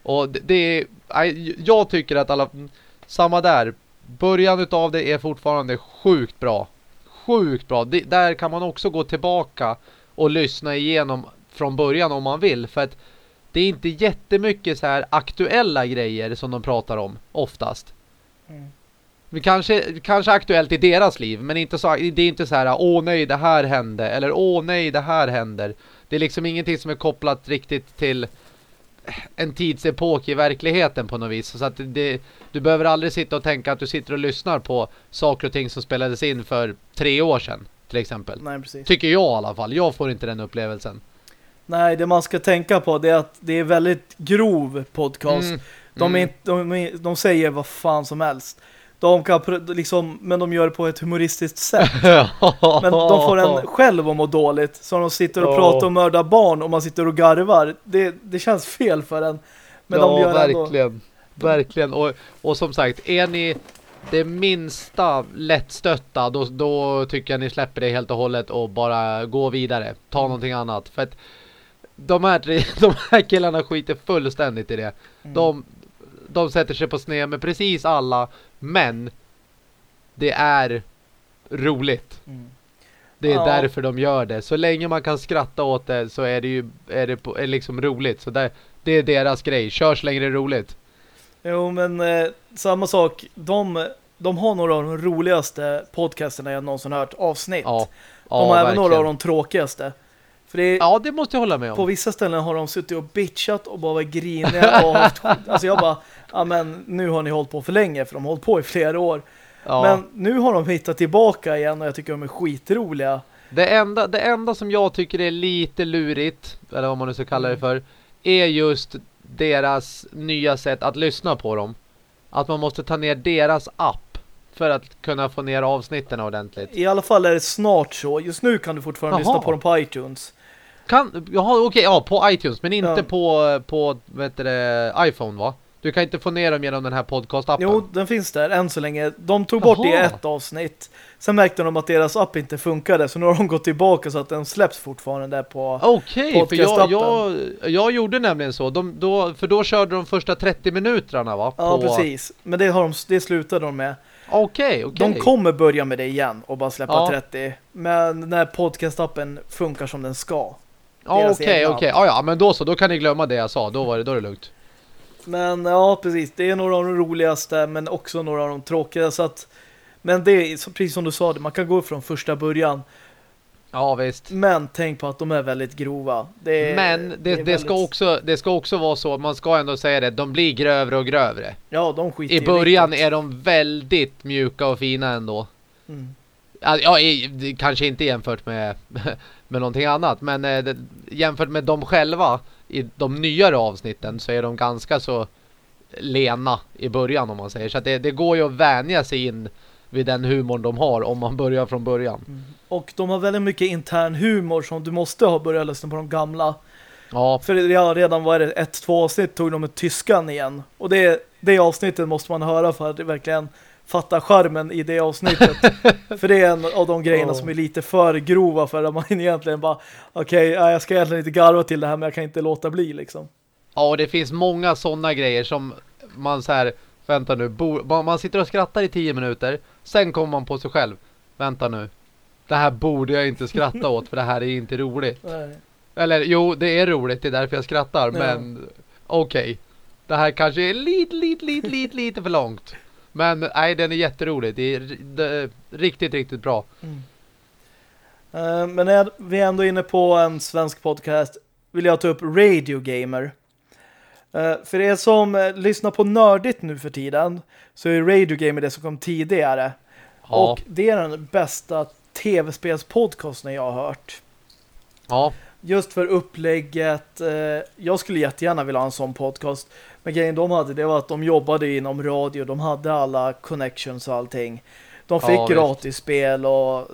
Och det, det är, jag tycker att alla, samma där, början utav det är fortfarande sjukt bra. Sjukt bra. Det, där kan man också gå tillbaka och lyssna igenom från början om man vill. För att det är inte jättemycket så här aktuella grejer som de pratar om oftast. Mm. Kanske, kanske aktuellt i deras liv, men inte så, det är inte så här åh nej det här hände eller åh nej det här händer. Det är liksom ingenting som är kopplat riktigt till en tidsepok i verkligheten på något vis. Så att det, du behöver aldrig sitta och tänka att du sitter och lyssnar på saker och ting som spelades in för tre år sedan till exempel. Nej, precis. Tycker jag i alla fall. Jag får inte den upplevelsen. Nej, det man ska tänka på det är att det är väldigt grov podcast. Mm. De, är Mm. de, är, de säger vad fan som helst. De kan liksom, men de gör det på ett humoristiskt sätt. *laughs* Men de får en själv att må dåligt. Så de sitter och pratar och mördar barn och man sitter och garvar. Det, det känns fel för en. Men ja, de gör ändå... verkligen. Verkligen. Och, och som sagt, är ni det minsta lättstötta då, då tycker jag ni släpper det helt och hållet och bara gå vidare. Ta någonting annat. För att de här, *laughs* de här killarna skiter fullständigt i det. Mm. De, de sätter sig på sned med precis alla. Men det är roligt. Mm. Det är Ja. därför de gör det. Så länge man kan skratta åt det så är det ju är det på, är liksom roligt. Så där, det är deras grej. Kör så länge det är roligt. Jo, men eh, samma sak. De, de har några av de roligaste podcasterna jag någonsin hört. Avsnitt. Ja, de har ja även några av de tråkigaste. För det Ja, det måste jag hålla med på om. vissa ställen har de suttit och bitchat och bara varit griniga och haft, *laughs* alltså jag bara, ja men nu har ni hållit på för länge för de har hållit på i flera år. Ja. Men nu har de hittat tillbaka igen och jag tycker de är skitroliga. det, enda, det enda som jag tycker är lite lurigt, eller vad man nu ska kalla det för, är just deras nya sätt att lyssna på dem. Att man måste ta ner deras app för att kunna få ner avsnitten ordentligt. I alla fall är det snart så. Just nu kan du fortfarande Jaha. lyssna på dem på iTunes. Kan, jaha, okej, ja, på iTunes, men inte Ja. på, på vad heter det, iPhone va? Du kan inte få ner dem genom den här podcastappen. Jo, den finns där än så länge. De tog bort det i Jaha. ett avsnitt. Sen märkte de att deras app inte funkade så nu har de gått tillbaka så att den släpps fortfarande där på... Okej, för jag, jag, jag gjorde nämligen så. De, då, för då körde de första 30 minuterna va? Ja, På- precis. Men det, har de, det slutade de med. Okej, okej. De kommer börja med det igen och bara släppa Ja. 30. Men när podcastappen funkar som den ska. Ja, deras Okej, egna okej. Ja, ja, men då så. Då kan ni glömma det jag sa. Då var det, då är det lugnt. Men ja, precis. Det är några av de roligaste men också några av de tråkiga. Så att, men det är precis som du sa, man kan gå från första början. Ja, visst. Men tänk på att de är väldigt grova. Det är, Men det, det, är väldigt- ska också, det ska också vara så, man ska ändå säga det, de blir grövre och grövre. Ja, de skiter I början riktigt. är de väldigt mjuka och fina ändå. Mm. Ja, det- kanske inte jämfört med, *laughs* med någonting annat, men eh, det, jämfört med dem själva i de nyare avsnitten så är de ganska så lena i början om man säger. Så att det, det går ju att vänja sig in vid den humorn de har om man börjar från början. Och de har väldigt mycket intern humor som du måste ha börjat lyssna på de gamla. Ja, För ja, redan var det ett, två avsnitt tog de med tyskan igen. Och det, det avsnittet måste man höra för att verkligen fatta charmen i det avsnittet. *laughs* för det är en av de grejerna Ja. som är lite för grova för att man *laughs* egentligen bara okej, ja, jag ska egentligen inte garva till det här men jag kan inte låta bli liksom. Ja, och det finns många sådana grejer som man så här, vänta nu, bo, man sitter och skrattar i tio minuter, sen kommer man på sig själv, vänta nu, det här borde jag inte skratta åt för det här är inte roligt. Nej. Eller jo, det är roligt, det är därför jag skrattar, Ja. men okej, det här kanske är lite, lite, lite, lite, lite för långt. Men nej, den är jätterolig, det är, det är riktigt, riktigt bra. Eh, men när vi är ändå inne på en svensk podcast vill jag ta upp Radio Gamer. Eh, för er som uh, lyssnar på nördigt nu för tiden så är Radio Gamer det som kom tidigare. Ja, Och det är den bästa tv-spelspodcasten jag har hört. Ja, Just för upplägget. Jag skulle jättegärna vilja ha en sån podcast. Men grejen de hade det var att de jobbade inom radio. De hade alla connections och allting. De fick Ja, visst. gratisspel och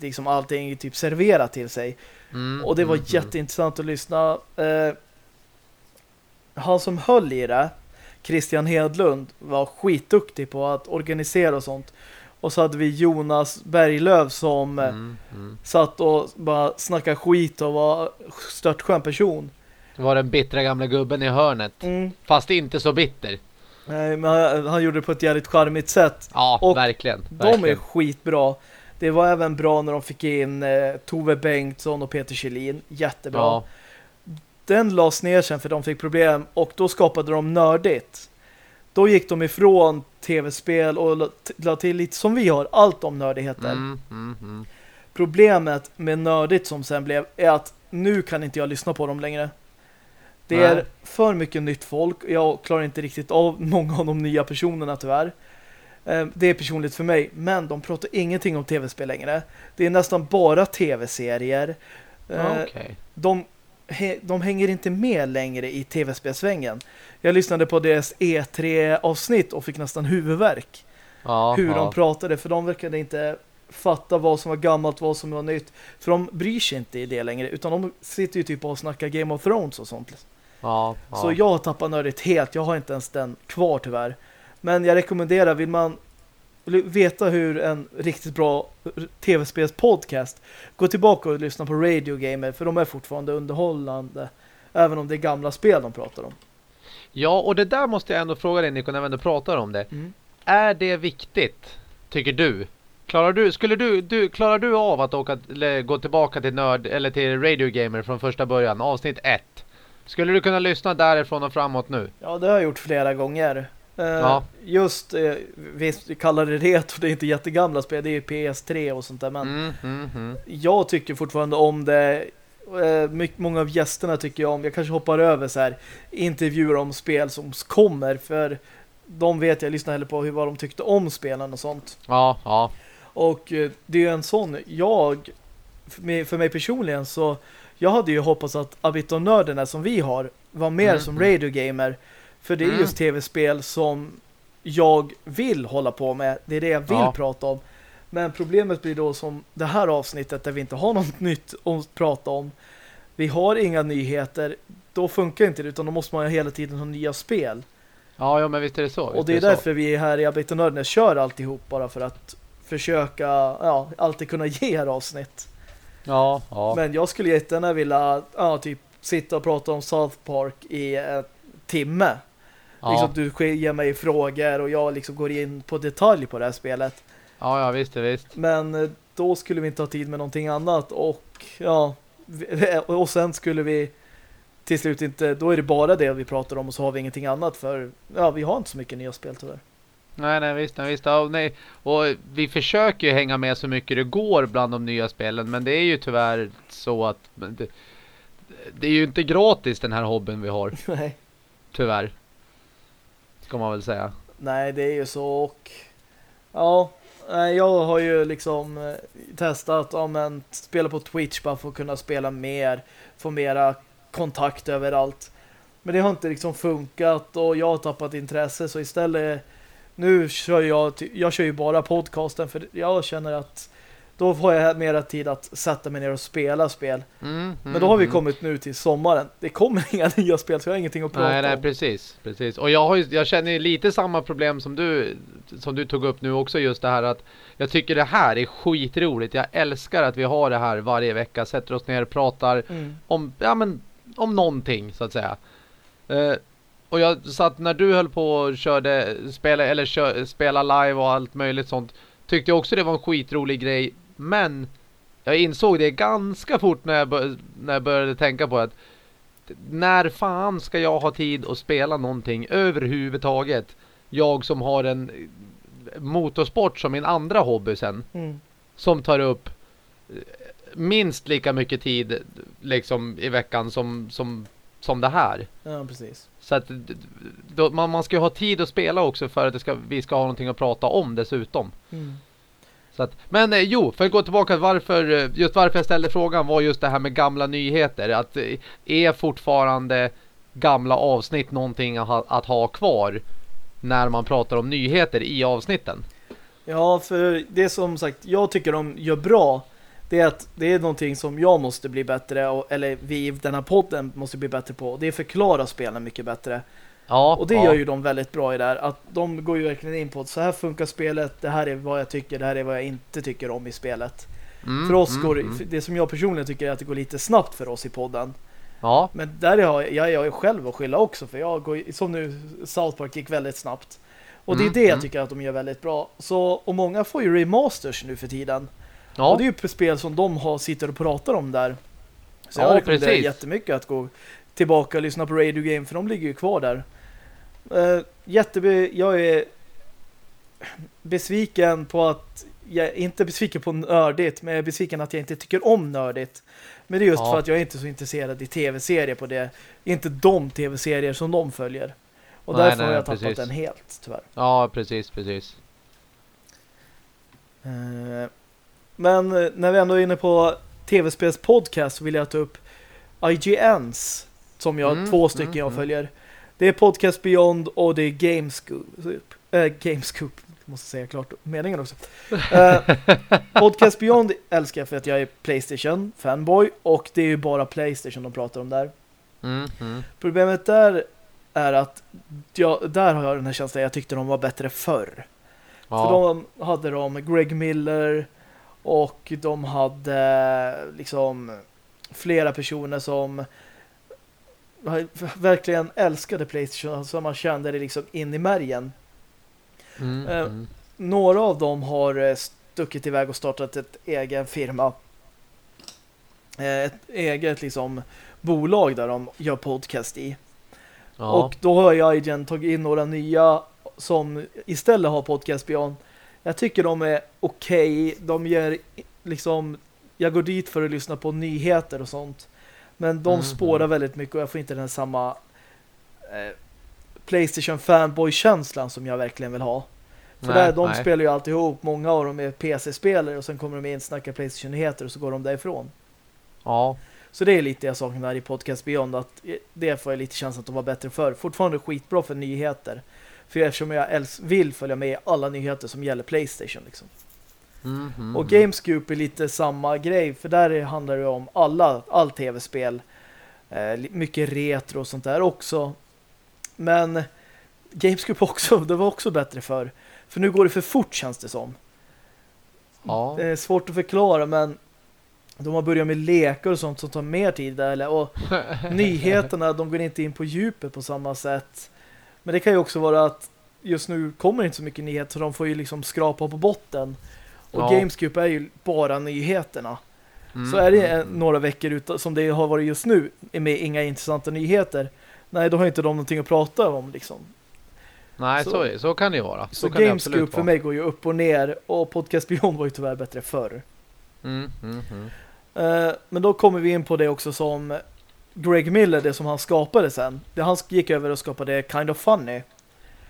liksom allting typ serverat till sig. mm, Och det var mm, jätteintressant att lyssna. Eh, han som höll i det, Christian Hedlund, var skitduktig på att organisera och sånt. Och så hade vi Jonas Berglöf som eh, mm, mm. satt och bara snackade skit och var stört skön person. Det var den bittra gamla gubben i hörnet. Mm. Fast inte så bitter. Nej, men han, han gjorde det på ett jävligt charmigt sätt. Ja, Och verkligen. De är verkligen. skitbra. Det var även bra när de fick in eh, Tove Bengtsson och Peter Kjellin. Jättebra. Ja, Den lades ner sen för de fick problem och då skapade de nördigt. Då gick de ifrån tv-spel och la till lite som vi har, allt om nördigheter. mm, mm, mm. Problemet med nördigt som sen blev är att nu kan inte jag lyssna på dem längre. Det Nej. är för mycket nytt folk. Jag klarar inte riktigt av många av de nya personerna tyvärr. Eh, Det är personligt för mig. Men de pratar ingenting om tv-spel längre. Det är nästan bara tv-serier. Eh, Okej. de, he, de hänger inte med längre i tv-spelsvängen. Jag lyssnade på deras E3-avsnitt och fick nästan huvudvärk. Ja, hur de pratade, för de verkade inte fatta vad som var gammalt, vad som var nytt. För de bryr sig inte i det längre, utan de sitter ju typ och snackar Game of Thrones och sånt. Ja, ja. Så jag har tappat nördigt helt, jag har inte ens den kvar tyvärr. Men jag rekommenderar, vill man veta hur en riktigt bra tv-spelspodcast gå tillbaka och lyssna på Radio Gamer för de är fortfarande underhållande även om det är gamla spel de pratar om. ja, och det där måste jag ändå fråga dig Nico när vi ändå pratar om det. Mm. Är det viktigt, tycker du? Klarar du, skulle du, du, klarar du av att åka, gå tillbaka till nörd eller till Radio Gamer från första början, avsnitt 1? Skulle du kunna lyssna därifrån och framåt nu? Ja, det har jag gjort flera gånger. Eh, Ja. Just, eh, vi kallar det retro, det är inte jättegamla spel, det är PS3 och sånt där, men Mm, mm, mm. jag tycker fortfarande om det. Eh, mycket, många av gästerna tycker jag om. Jag kanske hoppar över så här intervjuer om spel som kommer, för de vet jag lyssnar heller på hur vad de tyckte om spelen och sånt. Ja, ja. Och eh, det är ju en sån, jag för mig personligen så jag hade ju hoppats att Abiton-nörderna som vi har var mer Mm, som mm. radiogamer. För det är Mm. just tv-spel som jag vill hålla på med. Det är det jag vill Ja. prata om. Men problemet blir då som det här avsnittet där vi inte har *laughs* något nytt att prata om. Vi har inga nyheter. Då funkar inte det utan då måste man ju hela tiden ha nya spel. Ja, ja men visst är det så. Och det är så. därför vi här i Abit och Nördnäs kör alltihop bara för att försöka ja, alltid kunna ge här avsnitt. Ja, ja. Men jag skulle jättegärna vilja ja, typ sitta och prata om South Park i en timme. ja. Liksom du ger mig frågor och jag liksom går in på detalj på det här spelet. ja, ja, visst, visst. Men eh, då skulle vi inte ha tid med någonting annat och ja och sen skulle vi till slut inte, då är det bara det vi pratar om och så har vi ingenting annat för ja, vi har inte så mycket nya spel tyvärr. Nej, nej, visst, nej, visst. Ja, nej. Och vi försöker ju hänga med så mycket det går bland de nya spelen. Men det är ju tyvärr så att det, det är ju inte gratis den här hobben vi har. *laughs* Nej. Tyvärr. Ska man väl säga. Nej, det är ju så och ja, jag har ju liksom eh, testat ja, men, spela på Twitch bara för att kunna spela mer, få mera kontakt överallt. Men det har inte liksom funkat och jag har tappat intresse så istället nu kör jag, jag kör ju bara podcasten för jag känner att då får jag mera tid att sätta mig ner och spela spel. Mm, Men då har vi mm. kommit nu till sommaren. Det kommer *laughs* inga nya spel så jag har ingenting att prata Nej, nej, om. precis, precis. Och jag, har ju, jag känner ju lite samma problem som du, som du tog upp nu också. Just det här att jag tycker det här är skitroligt. Jag älskar att vi har det här varje vecka. Sätter oss ner och pratar Mm. om, ja, men, om någonting så att säga. Eh, och jag satt när du höll på och körde spela, eller kör, spela live och allt möjligt sånt. Tyckte jag också det var en skitrolig grej. Men jag insåg det ganska fort när jag, bör, när jag började tänka på att när fan ska jag ha tid att spela någonting överhuvudtaget? Jag som har en motorsport som min andra hobby sen Mm. som tar upp minst lika mycket tid liksom i veckan som, som, som det här. Ja, precis. Så att då, man, man ska ju ha tid att spela också för att ska, vi ska ha någonting att prata om dessutom. Mm. Så att, men eh, jo, för att gå tillbaka varför, eh, just varför jag ställde frågan var just det här med gamla nyheter. Att eh, är fortfarande gamla avsnitt någonting att ha, att ha kvar när man pratar om nyheter i avsnitten? Ja, för det som sagt, jag tycker de gör bra det är att det är någonting som jag måste bli bättre och, eller vi i den här podden måste bli bättre på. Det är förklara spelen mycket bättre. Ja, och det ja. gör ju de väldigt bra i där. Att de går ju verkligen in på att så här funkar spelet, det här är vad jag tycker, det här är vad jag inte tycker om i spelet. Mm, för oss mm, går mm. det som jag personligen tycker är att det går lite snabbt för oss i podden. Ja, Men där är jag, jag, jag är själv att skylla också för jag går, som nu South Park gick väldigt snabbt. Och det är Mm, det jag mm. tycker att de gör väldigt bra. Så, och många får ju remasters nu för tiden. Ja. Och det är ju spel som de har, sitter och pratar om där. Så Ja, jag rekommenderar precis. jättemycket att gå tillbaka och lyssna på Radio Game för de ligger ju kvar där. Uh, jättebe jag är besviken på att jag inte besviken på nördigt men jag är besviken att jag inte tycker om nördigt. Men det är just Ja. för att jag är inte så intresserad i tv-serier på det. Inte de tv-serier som de följer. Och Nej, därför nej, har jag tappat precis. den helt, tyvärr. ja, precis, precis. Eh, Men eh, när vi ändå är inne på tv-spels podcast så vill jag ta upp IGNs som jag, Mm, två stycken mm, jag mm. följer. Det är Podcast Beyond och det är Gamescoop. Äh, Gamescoop, måste säga klart meningen också. *laughs* Eh, Podcast Beyond älskar jag för att jag är Playstation fanboy och det är ju bara Playstation de pratar om där. Mm, mm. Problemet där är att jag, där har jag den här känslan jag tyckte de var bättre förr. För Ja, de hade de Greg Miller och de hade liksom flera personer som verkligen älskade Playstation så man kände det liksom in i märgen. mm, eh, mm. Några av dem har eh, stuckit iväg och startat ett egen firma. Eh, Ett eget liksom bolag där de gör podcast i. ja. Och då har jag igen tagit in några nya som istället har podcast Beyond. Jag tycker de är okej. De ger liksom jag går dit för att lyssna på nyheter och sånt. Men de Mhm. spårar väldigt mycket och jag får inte den samma eh, Playstation fanboy-känslan som jag verkligen vill ha. För Nej, där, de nej. spelar ju alltihop. Många av dem är PC-spelare och sen kommer de in, snackar Playstation-nyheter och så går de därifrån. Ja, Så det är lite jag saknar i Podcast Beyond att det får jag lite känslan att de var bättre för. Fortfarande skitbra för nyheter. För eftersom jag älsk vill följa med alla nyheter som gäller Playstation liksom. mm, mm, Och. Gamescoop är lite samma grej för där handlar det om alla all tv-spel. Eh, mycket retro och sånt där också. Men Gamescoop *laughs* också, det var också bättre för. För nu går det för fort känns det som. Ja. Det är svårt att förklara men de har börjat med lekar och sånt som tar mer tid där. Eller, och *laughs* nyheterna, de går inte in på djupet på samma sätt. Men det kan ju också vara att just nu kommer inte så mycket nyheter så de får ju liksom skrapa på botten. Och Ja. Gamescoop är ju bara nyheterna. Mm, Så är det mm, några veckor utan, som det har varit just nu med inga intressanta nyheter. Nej, då har inte de någonting att prata om liksom. Nej, så- så, så, kan det ju vara. Så, Så, absolut för mig går ju upp och ner och Podcast Beyond var ju tyvärr bättre förr. Mm, mm, mm. Eh, men då kommer vi in på det också som Greg Miller, det som han skapade sen. Det han gick över och skapade Kind of Funny.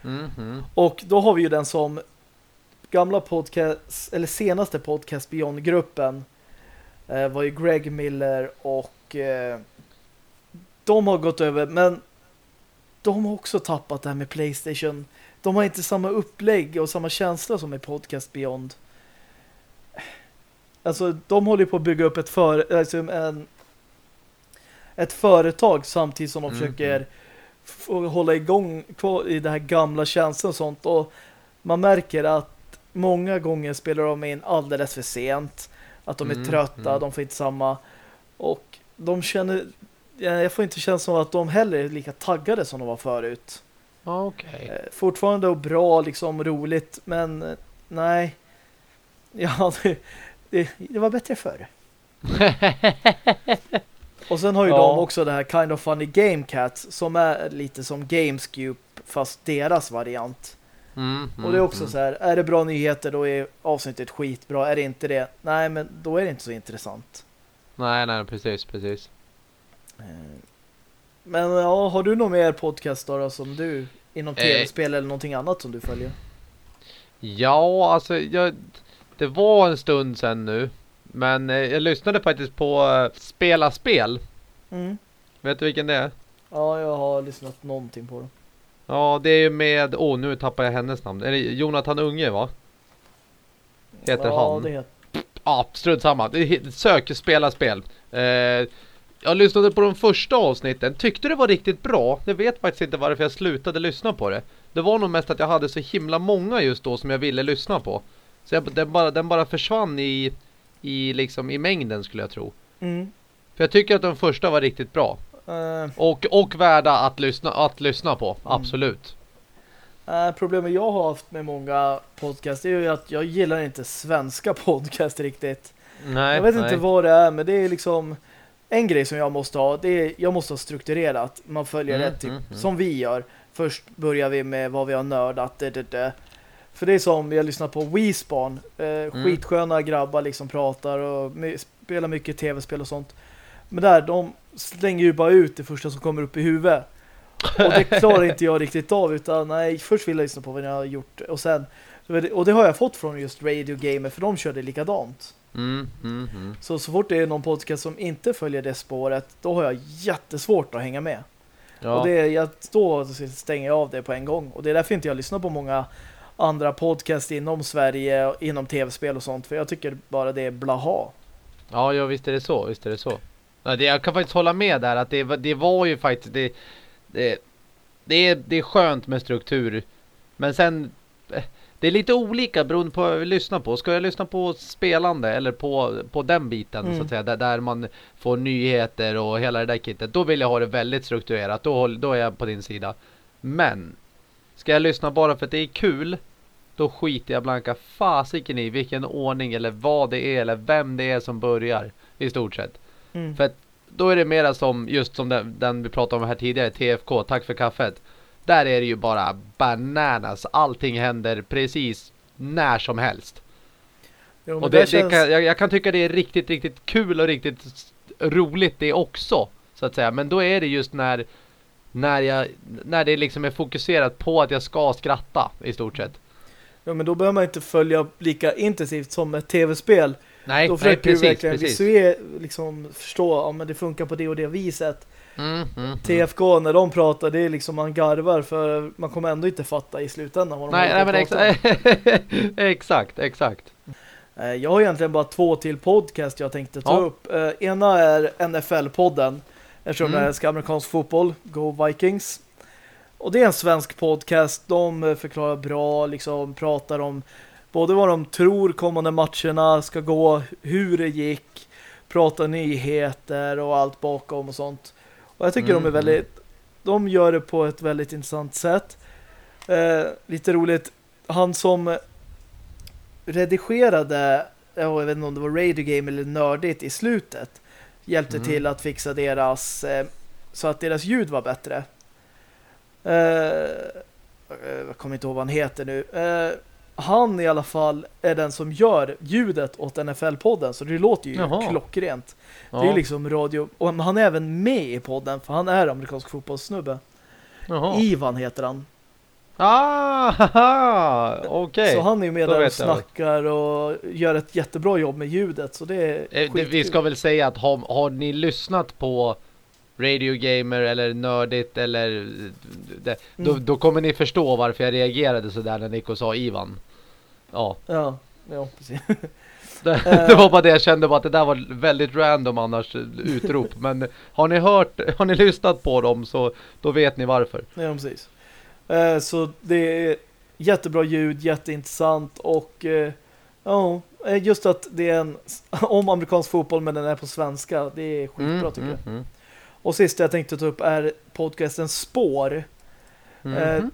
Mm, mm. Och då har vi ju den som gamla podcast, eller senaste podcast Beyond-gruppen eh, var ju Greg Miller och eh, de har gått över, men de har också tappat det här med Playstation. De har inte samma upplägg och samma känsla som i podcast Beyond. Alltså, de håller på att bygga upp ett för, alltså en, ett företag samtidigt som de Mhm. försöker få hålla igång i det här gamla känslan och sånt. Och man märker att många gånger spelar de in alldeles för sent. Att de är Mm, trötta, mm. de får inte samma. Och de känner, jag får inte känslan som att de heller är lika taggade som de var förut. Okej. Eh, Fortfarande och bra, liksom roligt, men eh, nej. *laughs* Ja, det, det var bättre förr. *laughs* Och sen har ju Ja. de också det här Kind of Funny Game Cats som är lite som Gamescoop fast deras variant. Mm, Och det är också så här, är det bra nyheter då är avsnittet skitbra. Är det inte det? Nej, men då är det inte så intressant. Nej, nej, precis, precis. Eh, Men ja, har du någon mer podcast då, då som du inom Eh. tv-spel eller någonting annat som du följer? Ja, alltså jag, det var en stund sedan nu. Men eh, jag lyssnade faktiskt på eh, Spela spel. Mm. Vet du vilken det är? Ja, jag har lyssnat någonting på det. Ja, det är ju med... Åh, oh, nu tappar jag hennes namn. Är det Jonathan Unge, va? Heter ja, han. Det heter... Ja, strunt samma. Sök spela spel. Eh, jag lyssnade på de första avsnitten. Tyckte det var riktigt bra. Jag vet faktiskt inte varför jag slutade lyssna på det. Det var nog mest att jag hade så himla många just då som jag ville lyssna på. Så jag, den, bara, den bara försvann i, i, liksom, i mängden skulle jag tro. Mm. För jag tycker att de första var riktigt bra. Eh, Och, och värda att lyssna, att lyssna på. Absolut. eh, problemet jag har haft med många podcast är ju att jag gillar inte svenska *laughs* podcast riktigt. Nej, jag vet nej. inte vad det är, men det är liksom en grej som jag måste ha. Det är, jag måste ha strukturerat. Man följer Mm, rätt, typ, mm, mm. som vi gör. Först börjar vi med vad vi har nördat. Det, det, det. För det är som jag lyssnar på Wiespan. Eh, Mm. Skitsköna grabbar liksom pratar och spelar mycket tv-spel och sånt. Men där, de slänger ju bara ut det första som kommer upp i huvudet. Och det klarar inte jag riktigt av utan nej, först vill jag lyssna på vad ni har gjort och sen och det har jag fått från just Radio Gamer för de körde likadant. Mm, mm, mm. Så så fort det är någon podcast som inte följer det spåret då har jag jättesvårt att hänga med. Ja. Och det, jag, då stänger jag av det på en gång. Och det är därför inte jag lyssnar på många andra podcast inom Sverige, inom tv-spel och sånt. För jag tycker bara det är blaha. Ja, ja visst är det så, visst är det så. Jag kan faktiskt hålla med där att det, det var ju faktiskt det, det, det, är, det är skönt med struktur. Men sen eh, det är lite olika beroende på vad jag vill lyssna på. Ska jag lyssna på spelande eller på, på den biten Mm. så att säga där, där man får nyheter och hela det där kittet. Då vill jag ha det väldigt strukturerat. Då, då är jag på din sida. Men ska jag lyssna bara för att det är kul då skiter jag blanka fasiken i vilken ordning eller vad det är eller vem det är som börjar i stort sett. Mm. För att då är det mera som just som den, den vi pratade om här tidigare, TFK, tack för kaffet. Där är det ju bara bananas. Allting händer precis när som helst. Jo, Och det det, känns- det kan, jag, jag kan tycka det är riktigt, riktigt kul och riktigt roligt det också. Så att säga. Men då är det just när, när, jag, när det liksom är fokuserat på att jag ska skratta i stort sett. Ja, men då behöver man inte följa lika intensivt som ett tv-spel. Nej, Då nej försöker du precis, verkligen precis. visuer, liksom förstå om det funkar på det och det viset. Mm, mm, mm. TFK, när de pratar, det är liksom man garvar för man kommer ändå inte fatta i slutändan vad de Nej, nej men exakt, *laughs* exakt, exakt. Eh, Jag har egentligen bara två till podcast jag tänkte ta Ja. upp. Eh, Ena är NFL-podden. Eftersom Mm. jag älskar amerikansk fotboll. Go Vikings. Och det är en svensk podcast. De eh, förklarar bra, liksom pratar om både vad de tror kommande matcherna ska gå, hur det gick, pratar nyheter och allt bakom och sånt. Och jag tycker de är Mhm. väldigt de gör det på ett väldigt intressant sätt. Eh, lite roligt, han som redigerade, jag vet inte om det var Radio Game eller Nördigt i slutet, hjälpte Mm. till att fixa deras, eh, så att deras ljud var bättre. Eh, eh, jag kommer inte ihåg vad han heter nu. Eh, han i alla fall är den som gör ljudet åt NFL-podden, så det låter ju Jaha. klockrent. Ja. Det är liksom radio, och han är även med i podden, för han är amerikansk fotbollssnubbe. Jaha. Ivan heter han. Ah, haha, *laughs* okej. Så han är ju med Då där och snackar och gör ett jättebra jobb med ljudet. Så det är Eh, det- Vi ska väl säga att har, har ni lyssnat på Radio Gamer eller Nördigt eller det, då, Mm. då kommer ni förstå varför jag reagerade så där när Nico sa Ivan. Ja, Ja, ja precis. det, Eh. *laughs* *laughs* det var bara det jag kände bara att det där var väldigt random annars eh, utrop. Men har ni hört, har ni lyssnat på dem så då vet ni varför. Ja, precis. Eh, så det är jättebra ljud, jätteintressant och eh, ja, eh, just att det är en *laughs* om amerikansk fotboll men den är på svenska. Det är skitbra tycker jag. mm, Och sista jag tänkte ta upp är podcasten Spår. mm, mhm.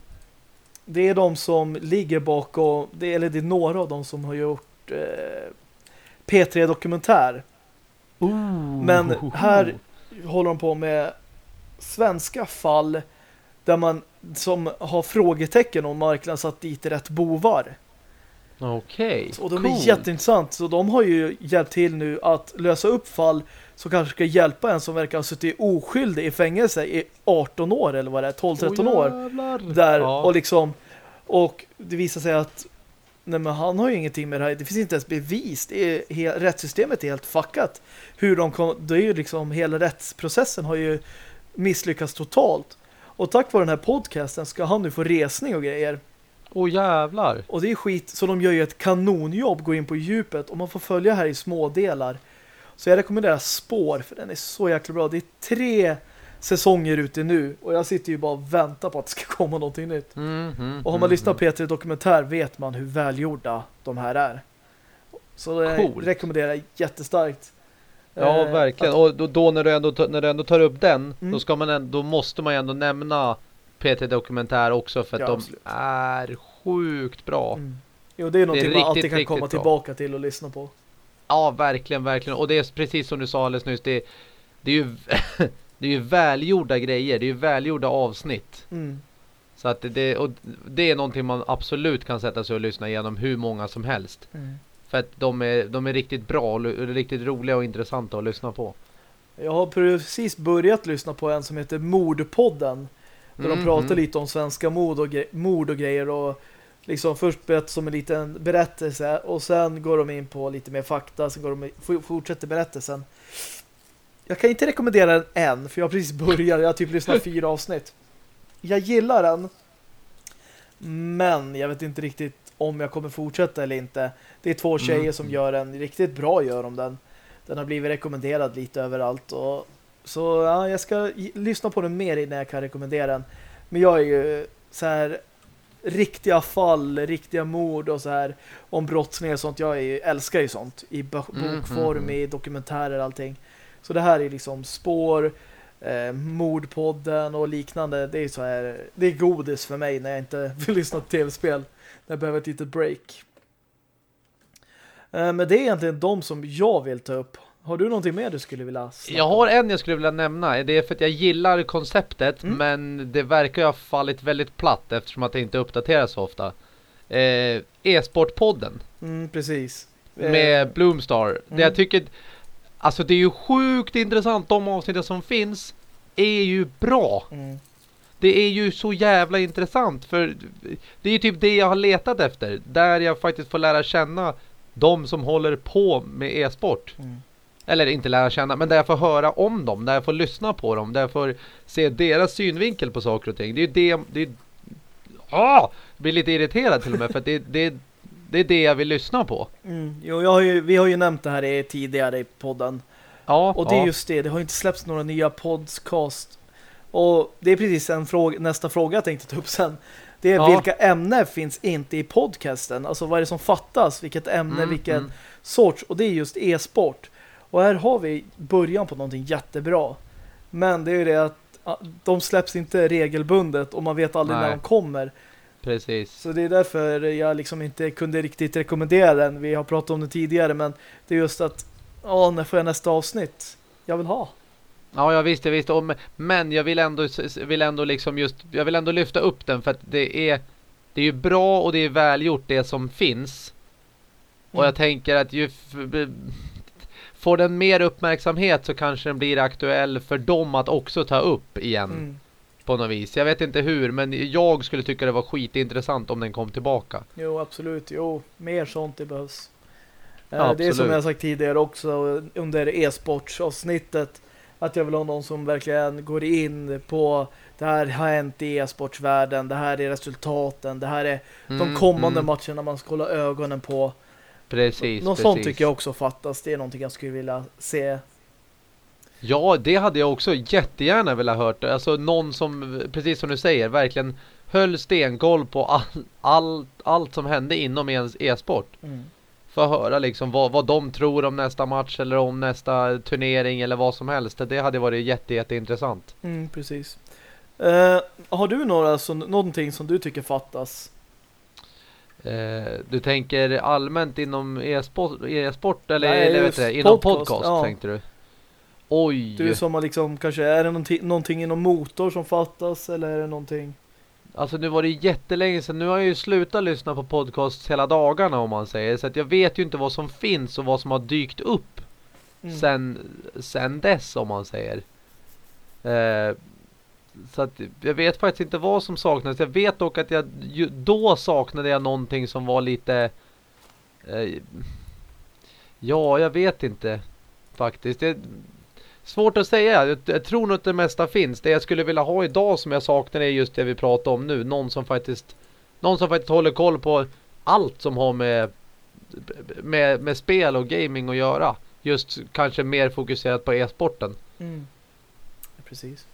Det är de som ligger bakom, det, eller det är några av dem som har gjort eh, P3 Dokumentär. Ooh. Men här *laughs* håller de på med svenska fall där man som har frågetecken om marknaden satt dit rätt bovar. Okej, Och de cool. är jätteintressant. Så de har ju hjälpt till nu att lösa upp fall som kanske ska hjälpa en som verkar ha suttit oskyldig i fängelse i 18 år eller vad det är, 12-13 Åh, år. Där Ja. och liksom och det visar sig att Nej men han har ju ingenting med det här. Det finns inte ens bevis. Det är he- rättssystemet är helt fuckat. Hur de kom, det är ju liksom hela rättsprocessen har ju misslyckats totalt. Och tack vare den här podcasten ska han nu få resning och grejer. Åh jävlar. Och det är skit, så de gör ju ett kanonjobb, går in på djupet och man får följa här i små delar. Så jag rekommenderar Spår, för den är så jäkla bra. Det är tre säsonger ute nu och jag sitter ju bara och väntar på att det ska *laughs* komma någonting nytt. Mm, mm, Och har man mm, lyssnat på P3 Dokumentär vet man hur välgjorda de här är. Så det Coolt. rekommenderar jag jättestarkt. Ja, Eh, verkligen. att- Och då, då när, du ändå, när du ändå tar upp den, Mm. då, ska man ändå, då måste man ju ändå nämna PT Dokumentär också för att Ja, de absolut. är sjukt bra. Mm. Jo, det är någonting man riktigt, alltid kan komma bra. tillbaka till och lyssna på. Ja, verkligen, verkligen. Och det är precis som du sa alldeles nyss, det, det är ju *laughs* det är ju välgjorda grejer, det är ju välgjorda avsnitt. Mm. Så att det, och det är någonting man absolut kan sätta sig och lyssna igenom hur många som helst. Mm. För att de är, de är riktigt bra och riktigt roliga och intressanta att lyssna på. Jag har precis börjat lyssna på en som heter Mordpodden. Där de Mhm. pratar lite om svenska mord och, mord och grejer och liksom först berättar som en liten berättelse och sen går de in på lite mer fakta sen går de fortsätter berättelsen. Jag kan inte rekommendera den än för jag har precis *laughs* börjat. Jag har typ lyssnat fyra avsnitt. Jag gillar den men jag vet inte riktigt om jag kommer fortsätta eller inte. Det är två tjejer Mm. som gör en riktigt bra gör om den. Den har blivit rekommenderad lite överallt och så ja, jag ska lyssna på den mer innan jag kan rekommendera den. Men jag är ju så här riktiga fall, riktiga mord och så här om brottslingar och sånt. Jag är ju, älskar ju sånt i bo- Mm, bokform, mm, i dokumentärer och allting. Så det här är liksom spår, eh, mordpodden och liknande. Det är så här, det är godis för mig när jag inte *laughs* vill lyssna på tv-spel. Jag behöver ett litet break. Eh, men det är egentligen de som jag vill ta upp. Har du någonting mer du skulle vilja snacka Jag har en jag skulle vilja nämna. Det är för att jag gillar konceptet Mm. men det verkar ju ha fallit väldigt platt eftersom att det inte uppdateras så ofta. Eh, E-sportpodden Mm, precis. Eh, med Bloomstar. Det mm. jag tycker, alltså det är ju sjukt intressant. De avsnitten som finns är ju bra. Mm, Det är ju så jävla intressant för det är ju typ det jag har letat efter. Där jag faktiskt får lära känna de som håller på med e-sport. mm. Eller inte lära känna, men där jag får höra om dem, där jag får lyssna på dem, där jag får se deras synvinkel på saker och ting. Det är ju det, det är, ah, jag blir lite irriterad till och med för att det, det, det är det jag vill lyssna på. Mm. Jo, jag har ju, vi har ju nämnt det här tidigare i podden. Ja, Och det är ja. just det, det har inte släppts några nya podcast. Och det är precis en fråga, nästa fråga jag tänkte ta upp sen. Det är Ja. vilka ämnen finns inte i podcasten? Alltså vad är det som fattas? Vilket ämne, Mm, vilken mm. sorts? Och det är just e-sport. Och här har vi början på någonting jättebra. Men det är ju det att de släpps inte regelbundet och man vet aldrig när Nej. de kommer. Precis. Så det är därför jag liksom inte kunde riktigt rekommendera den. Vi har pratat om det tidigare men det är just att ja, när får jag nästa avsnitt? Jag vill ha. Ja, jag visste, jag visste om, men jag vill ändå, vill ändå liksom just, jag vill ändå lyfta upp den för att det är, det är ju bra och det är välgjort det som finns. Och Mm. jag tänker att ju får den mer uppmärksamhet så kanske den blir aktuell för dem att också ta upp igen Mm. på något vis. Jag vet inte hur, men jag skulle tycka det var skitintressant om den kom tillbaka. Jo, absolut. Jo, mer sånt det behövs. Eh, Ja, det är som jag sagt tidigare också under e-sportsavsnittet att jag vill ha någon som verkligen går in på det här har hänt i e-sportsvärlden, det här är resultaten, det här är de Mm, kommande mm. matcherna man ska hålla ögonen på. Precis, Något precis. sånt tycker jag också fattas. Det är någonting jag skulle vilja se. Ja, det hade jag också jättegärna velat hört. Alltså någon som, precis som du säger, verkligen höll stenkoll på all, all, allt som hände inom ens e-sport. Mm. Få höra liksom vad, vad de tror om nästa match eller om nästa turnering eller vad som helst. Det hade varit jätte, jätteintressant. Mm, precis. Eh, har du några så, någonting som du tycker fattas? Eh, du tänker allmänt inom e-sport, e-sport eller, Nej, eller vet du, inom podcast, ja. tänkte du? Oj! Du som liksom, kanske är det någonting, någonting inom motor som fattas eller är det någonting? Alltså nu var det jättelänge sedan. Nu har jag ju slutat lyssna på podcasts hela dagarna om man säger. Så att jag vet ju inte vad som finns och vad som har dykt upp Mm. sen, sen dess om man säger. Eh, så att jag vet faktiskt inte vad som saknades. Jag vet dock att jag ju, då saknade jag någonting som var lite eh, Ja, jag vet inte faktiskt. Är svårt att säga. Jag, tror nog att det mesta finns. Det jag skulle vilja ha idag som jag saknar är just det vi pratar om nu. Någon som faktiskt någon som faktiskt håller koll på allt som har med med, med spel och gaming att göra. Just kanske mer fokuserat på e-sporten. Mm. Precis.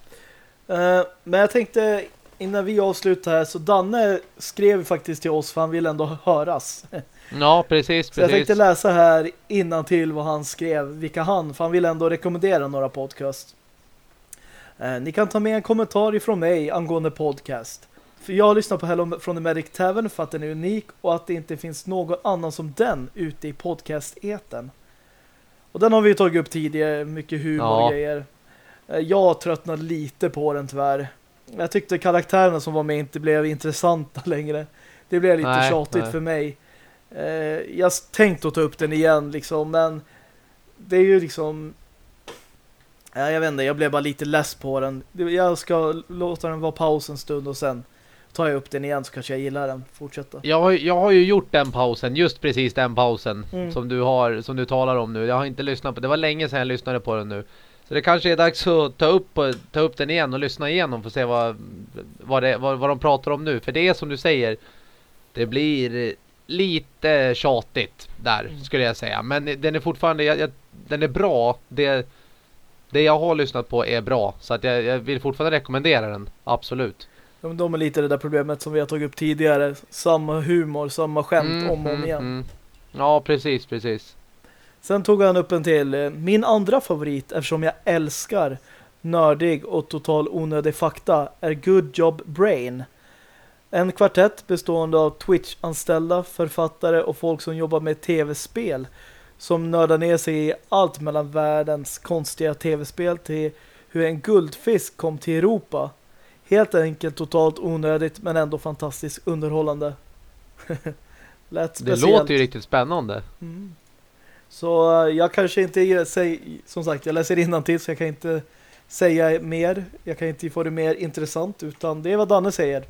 Uh, men jag tänkte innan vi avslutar här så Danne skrev faktiskt till oss för han vill ändå höras. *laughs* Ja, precis. Så precis. jag tänkte läsa här innan till vad han skrev, vilka han, för han vill ändå rekommendera några podcast. Uh, ni kan ta med en kommentar ifrån mig angående podcast. För jag har lyssnat på Hello from the Medic Tavern för att den är unik och att det inte finns någon annan som den ute i podcast-eten. Och den har vi ju tagit upp tidigare, mycket humor ja. och grejer. Eh, jag tröttnade lite på den tyvärr. Jag tyckte karaktärerna som var med inte blev intressanta *laughs* längre. Det blev lite nej, tjatigt nej. för mig. Eh, jag tänkte att ta upp den igen liksom, men det är ju liksom jag vet inte, jag blev bara lite less på den. Jag ska låta den vara paus en stund och sen tar jag upp den igen så kanske jag gillar den. Fortsätta. Jag har, jag har ju gjort den pausen, just precis den pausen mm. som du har som du talar om nu. Jag har inte lyssnat på det. var länge sedan jag lyssnade på den nu. Så det kanske är dags att ta upp, ta upp den igen och lyssna igenom för att se vad, vad, det, vad, vad de pratar om nu. För det är som du säger, det blir lite tjatigt där mm. skulle jag säga. Men den är fortfarande, jag, jag, den är bra. Det, det jag har lyssnat på är bra. Så att jag, jag vill fortfarande rekommendera den, absolut. Ja, de är lite det där problemet som vi har tagit upp tidigare. Samma humor, samma skämt mm, om och om mm, igen. Mm. Ja, precis, precis. Sen tog han upp en till. Min andra favorit, eftersom jag älskar nördig och total onödig fakta, är Good Job Brain. En kvartett bestående av Twitch-anställda, författare och folk som jobbar med tv-spel som nördar ner sig i allt mellan världens konstiga tv-spel till hur en guldfisk kom till Europa Helt enkelt totalt onödigt men ändå fantastiskt underhållande. *laughs* Lät det låter ju riktigt spännande. Mm. Så uh, jag kanske inte säger, som sagt, jag läser till så jag kan inte säga mer. Jag kan inte få det mer intressant utan det är vad Danne säger.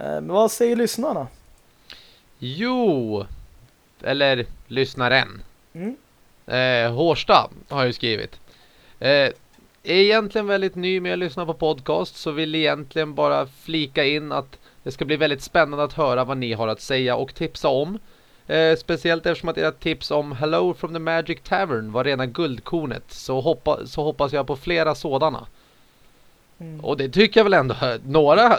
Uh, men vad säger lyssnarna? Jo, eller lyssnaren. Mm. Eh, Hårsta har ju skrivit. Eh, är egentligen väldigt ny med att lyssna på podcast så vill egentligen bara flika in att det ska bli väldigt spännande att höra vad ni har att säga och tipsa om. Eh, speciellt eftersom att era tips om Hello from the Magic Tavern var rena guldkornet så, hoppa, så hoppas jag på flera sådana. Mm. Och det tycker jag väl ändå *laughs* några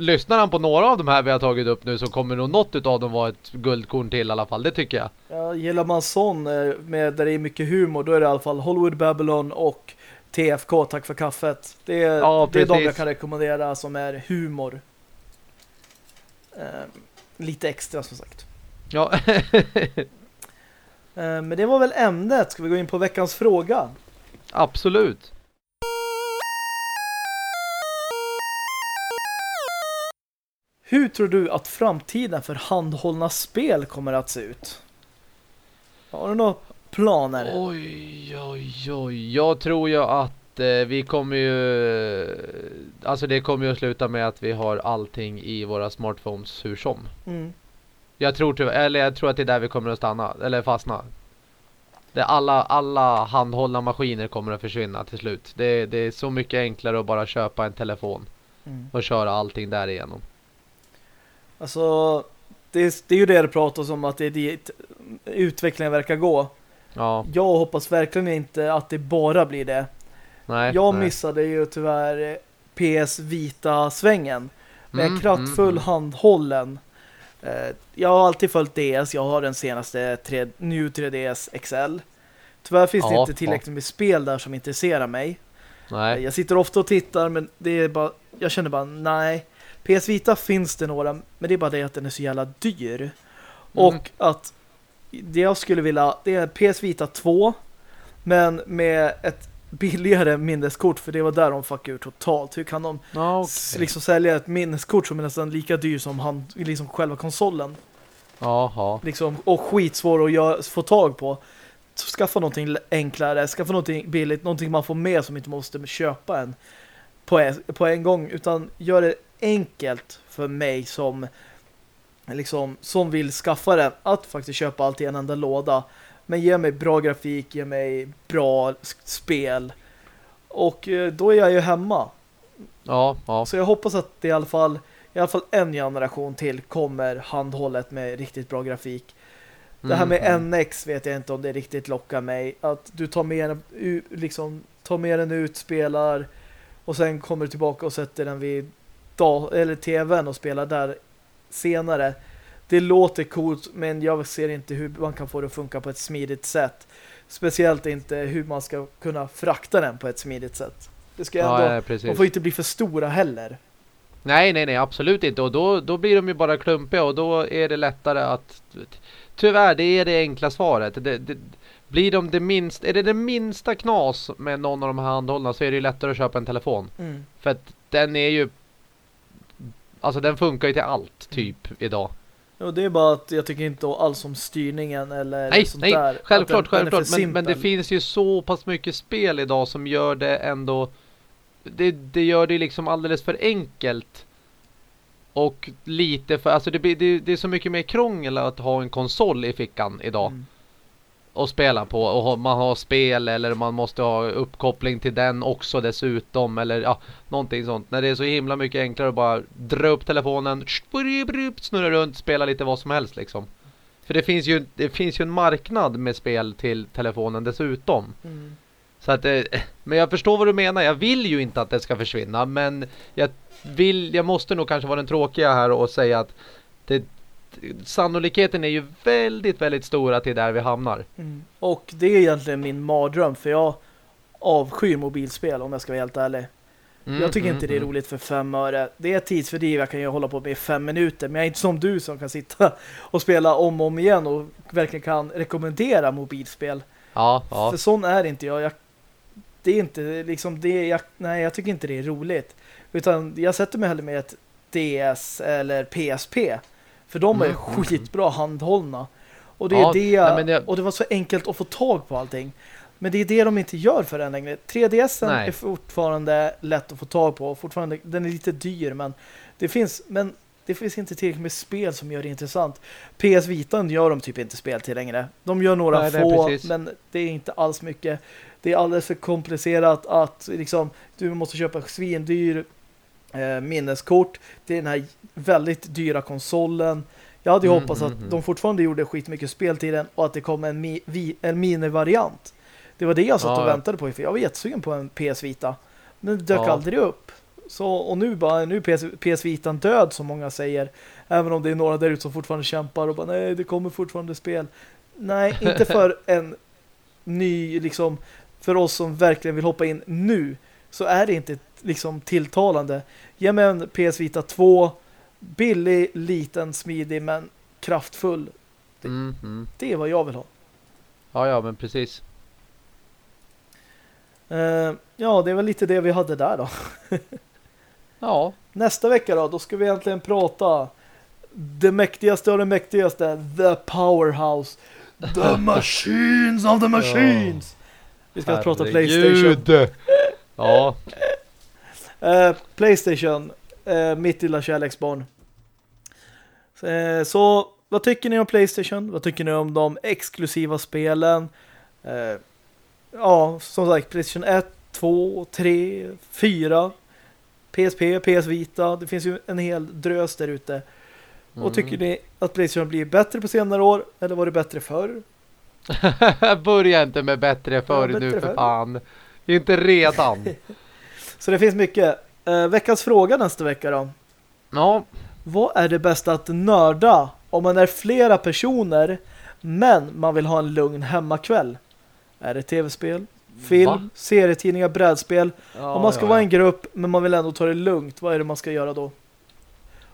lyssnar han på några av de här vi har tagit upp nu så kommer nog något av dem vara ett guldkorn till i alla fall, det tycker jag. Ja, gillar man sån eh, med, där det är mycket humor då är det i alla fall Hollywood Babylon och TFK, tack för kaffet. Det är, ja, det är de jag kan rekommendera som är humor. Eh, lite extra som sagt. Ja. *laughs* eh, men det var väl ämnet. Ska vi gå in på veckans fråga? Absolut. Hur tror du att framtiden för handhållna spel kommer att se ut? Har du några planer? Oj, oj, oj. Jag tror ju att eh, vi kommer ju... Alltså det kommer ju att sluta med att vi har allting i våra smartphones hur som. Mm. Jag tror, eller jag tror att det är där vi kommer att stanna, eller fastna. Det alla, alla handhållna maskiner kommer att försvinna till slut. Det, det är så mycket enklare att bara köpa en telefon mm. och köra allting därigenom. Alltså, det, det är ju det det pratas om att det är dit utvecklingen verkar gå. Ja. Jag hoppas verkligen inte att det bara blir det. Nej, jag nej. missade ju tyvärr PS Vita-svängen. Med mm, kraftfull mm, mm. handhållen. Eh, jag har alltid följt DS. Jag har den senaste 3, New 3DS XL. Tyvärr finns ja, det inte tillräckligt med spel där som intresserar mig. Nej. Jag sitter ofta och tittar men det är bara, jag känner bara nej. PS Vita finns det några, men det är bara det att den är så jävla dyr. Mm. Och att det jag skulle vilja, det är PS Vita 2, men med ett billigare minneskort, för det var där de fuckade ur totalt. Hur kan de ah, okay. liksom sälja ett minneskort som är nästan lika dyr som han, liksom själva konsolen? Aha. Liksom, och skitsvår att göra, få tag på. skaffa någonting enklare, skaffa någonting billigt, någonting man får med som inte måste köpa en på en, på en gång, utan gör det enkelt för mig som liksom, som vill skaffa det att faktiskt köpa allt i en enda låda. Men ge mig bra grafik, ge mig bra spel. Och eh, då är jag ju hemma. Ja, ja. Så jag hoppas att det i alla fall i alla fall en generation till kommer handhållet med riktigt bra grafik. Det här med Mm, NX vet jag inte om det riktigt lockar mig. Att du tar med den, liksom, tar med den ut, spelar och sen kommer du tillbaka och sätter den vid eller tvn och spelar där senare. Det låter coolt men jag ser inte hur man kan få det att funka på ett smidigt sätt. Speciellt inte hur man ska kunna frakta den på ett smidigt sätt. Det ska ändå, ja, ja, de får inte bli för stora heller. Nej, nej, nej, absolut inte. Och då, då blir de ju bara klumpiga och då är det lättare att... Tyvärr, det är det enkla svaret. Det, det, blir de det minst, är det det minsta knas med någon av de här handhållna så är det ju lättare att köpa en telefon. Mm. För att den är ju... Alltså den funkar ju till allt typ idag. Och det är bara att jag tycker inte alls om styrningen eller Nej, sånt nej, där. Självklart, den- den självklart. för Men, men det finns ju så pass mycket spel idag som gör det ändå... Det, det gör det liksom alldeles för enkelt. Och lite för... Alltså det, blir, det, det är så mycket mer krångel att ha en konsol i fickan idag. Mm. Och spela på. Och man har spel eller man måste ha uppkoppling till den också dessutom. Eller ja, någonting sånt. När det är så himla mycket enklare att bara dra upp telefonen, snurra runt, spela lite vad som helst liksom. För det finns ju, det finns ju en marknad med spel till telefonen dessutom. Mm. Så att, eh, men jag förstår vad du menar. Jag vill ju inte att det ska försvinna. Men jag vill, jag måste nog kanske vara den tråkiga här och säga att det, sannolikheten är ju väldigt, väldigt stor att det är där vi hamnar. Mm. Och det är egentligen min mardröm för jag avskyr mobilspel om jag ska vara helt ärlig. Mm, jag tycker mm, inte det är mm. roligt för fem öre. Det är tidsfördriv jag kan ju hålla på med i fem minuter. Men jag är inte som du som kan sitta *laughs* och spela om och om igen och verkligen kan rekommendera mobilspel. Ja, ja. För sån är inte jag. jag det är inte liksom det jag, nej jag tycker inte det är roligt. Utan jag sätter mig hellre med ett DS eller PSP. För de är Mm, skitbra handhållna. Och det är Ja, det, nej, det- och det var så enkelt att få tag på allting. Men det är det de inte gör för den längre. 3DS Nej. är fortfarande lätt att få tag på. Fortfarande, den är lite dyr men det finns men det finns inte tillräckligt med spel som gör det intressant. PS Vita gör de typ inte spel till längre. De gör några Nej, få precis. men det är inte alls mycket. Det är alldeles för komplicerat att liksom du måste köpa svindyr eh, minneskort. Det är den här väldigt dyra konsolen. Jag hade ju Mm, hoppats mm, att mm. de fortfarande gjorde skitmycket spel till den och att det kom en, mi, vi, en minivariant. Det var det jag satt Ja, och väntade på. För jag var jättesugen på en PS Vita. Men det dök Ja. aldrig upp. Så, och nu bara, nu PS, PS Vitan död som många säger. Även om det är några där ute som fortfarande kämpar och bara nej, det kommer fortfarande spel. Nej, inte *laughs* för en ny, liksom, för oss som verkligen vill hoppa in nu så är det inte liksom tilltalande. Ge mig en PS Vita 2 billig, liten, smidig men kraftfull. Mm, mm. Det är vad jag vill ha. Ja, ja, men precis. Eh, ja, det väl lite det vi hade där då. *laughs* Ja, Nästa vecka då, då ska vi egentligen prata det mäktigaste av det mäktigaste, The Powerhouse. The *laughs* Machines of the Machines. Vi ska prata Playstation. Herregud. Ja, Eh, Playstation, eh, mitt lilla kärleksbarn. Eh, så vad tycker ni om Playstation? Vad tycker ni om de exklusiva spelen? Ja, som sagt, Playstation 1, 2, 3, 4, PSP, PS Vita. Det finns ju en hel drös där ute. Mm. Och tycker ni att Playstation blir bättre på senare år? Eller var det bättre förr? *laughs* Börja inte med bättre förr bättre nu för förr. fan. Inte redan. *laughs* Så det finns mycket. Eh, veckans fråga nästa vecka då. Ja, Vad är det bästa att nörda om man är flera personer men man vill ha en lugn hemmakväll? Är det tv-spel, film, Va? serietidningar, brädspel? ja om man ska ja, vara ja. en grupp men man vill ändå ta det lugnt, vad är det man ska göra då?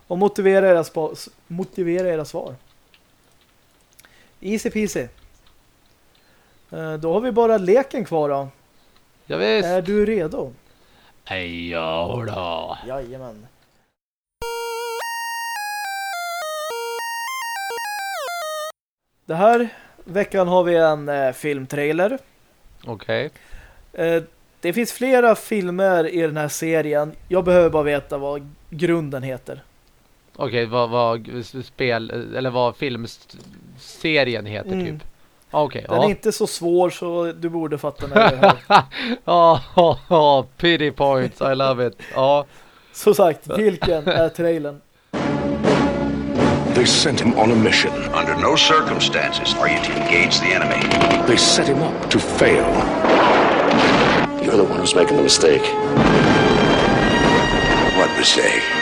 Och motivera era, motivera era svar. Easy peasy. Eh, Då har vi bara leken kvar då. Ja, visst. Är du redo? Hej, ja, då. Jajamän. Det här veckan har vi en eh, filmtrailer. Okej. Eh, det finns flera filmer i den här serien. Jag behöver bara veta vad grunden heter. Okej, vad, vad spel eller vad filmserien heter Mm. typ. Okej, Den är ja. inte så svår så du borde fatta när du hör. Ja, ja, ja, pity points, I love it. Ja, Så sagt, vilken är trailern? They sent him on a mission. Under no circumstances are you to engage the enemy. They set him up to fail. You're the one who's making the mistake. What mistake?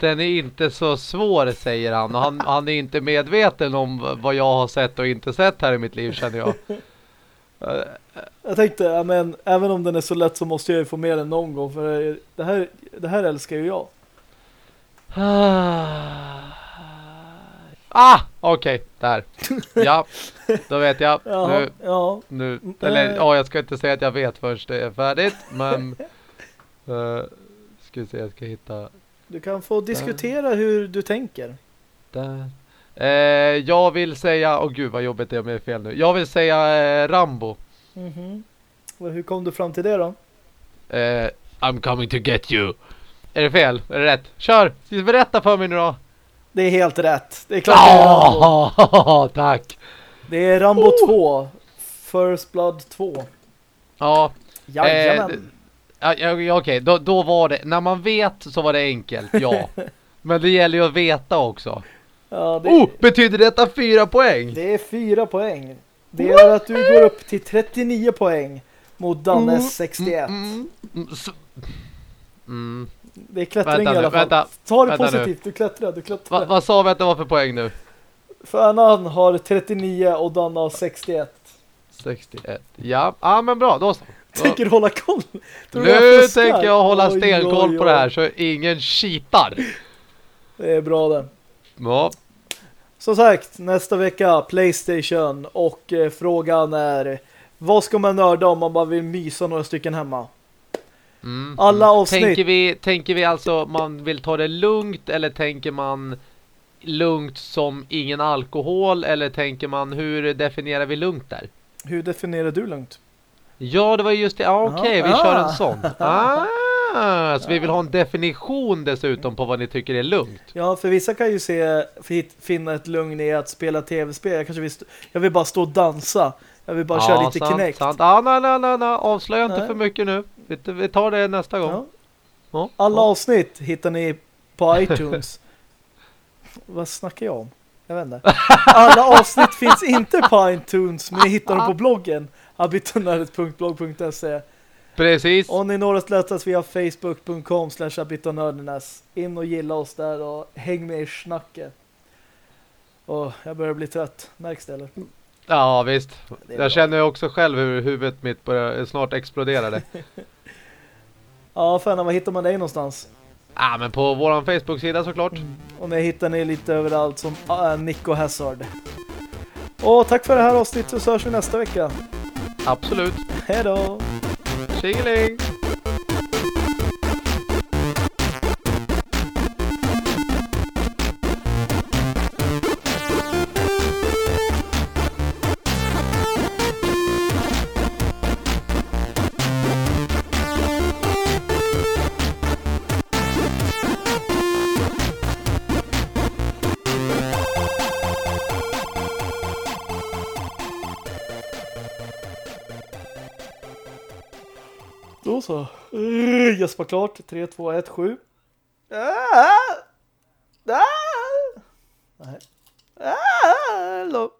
Den är inte så svår säger han han, han är inte medveten om vad jag har sett och inte sett här i mitt liv känner jag. *laughs* Jag tänkte, men även om den är så lätt så måste jag ju få med den någon gång för det här, det här älskar ju jag. *sighs* Ah, okej, där. Ja, då vet jag. *laughs* Ja, Nu, ja. nu, eller eh. ja, jag ska inte säga att jag vet först det är färdigt, men uh, *laughs* ska vi se, jag ska hitta Du kan få diskutera hur du tänker. där. Eh, jag vill säga, åh gud vad jobbigt det är är fel nu. Jag vill säga eh, Rambo. Mhm. Och Hur kom du fram till det då? Eh, I'm coming to get you. Är det fel? Är det rätt? Kör! Berätta för mig nu då. Det är helt rätt. Det är klart det är Rambo. Ja, *laughs* tack. Det är Rambo 2. First Blood 2. Ja, Jajamän. Eh, ja, okej. Då, då var det, när man vet så var det enkelt, ja. *laughs* Men det gäller ju att veta också. ja, det, Oh, betyder detta fyra poäng? det är fyra poäng. Det är att du går upp till 39 poäng mot Dannes 61. Mm, mm, s- mm. Det är klättring Vänta i alla fall. vänta. Ta det Vänta nu. positivt, du klättrar, du klättrar. Va, vad sa vi att det var för poäng nu? Fanan har 39 och Danne har 61. 61. Ja, ja men bra, då så. Tänker du hålla koll? Nu tänker jag hålla stenkoll på det här så ingen cheatar. Det är bra det. Ja, Som sagt, nästa vecka Playstation och eh, frågan är vad ska man nörda om man bara vill mysa några stycken hemma? mm. Alla avsnitt. Tänker vi, tänker vi alltså man vill ta det lugnt eller tänker man lugnt som ingen alkohol eller tänker man hur definierar vi lugnt där? Hur definierar du lugnt? Ja, det var just det. Ja, okej, vi Ah. kör en sån. Ah, så vi vill ha en definition dessutom på vad ni tycker är lugnt. Ja, för vissa kan ju se finna ett lugn i att spela tv-spel. Jag kanske vill, jag vill bara stå och dansa. Jag vill bara köra lite sant, Kinect. sant. Ah, nej, nej, nej, nej. Avslöja inte för mycket nu. Vi, vi tar det nästa gång. Ja. Ja, Alla ja. avsnitt hittar ni på *laughs* iTunes. Vad snackar jag om? Jag vet inte. Alla avsnitt finns inte på iTunes, men ni hittar dem på *laughs* bloggen abitonördet.blogg.se Precis. Och ni når oss lättast via facebook.com slash abitonördernas. In och gilla oss där och häng med i snacket. Och jag börjar bli trött. Märks det eller? Ja, visst. Är bra. Jag känner också själv hur huvudet mitt börjar snart explodera det. *laughs* Ja, Fanna, var hittar man dig någonstans? ah, men på våran Facebook-sida såklart. Och ni hittar ni lite överallt som äh, Nico Hazard. Och tack för det här avsnittet så hörs vi nästa vecka. Absolut. Hej då! Tjingeling! Så. Eh, uh, Gäspa klart. 3, 2, 1, 7. Nej. Ah! Hello.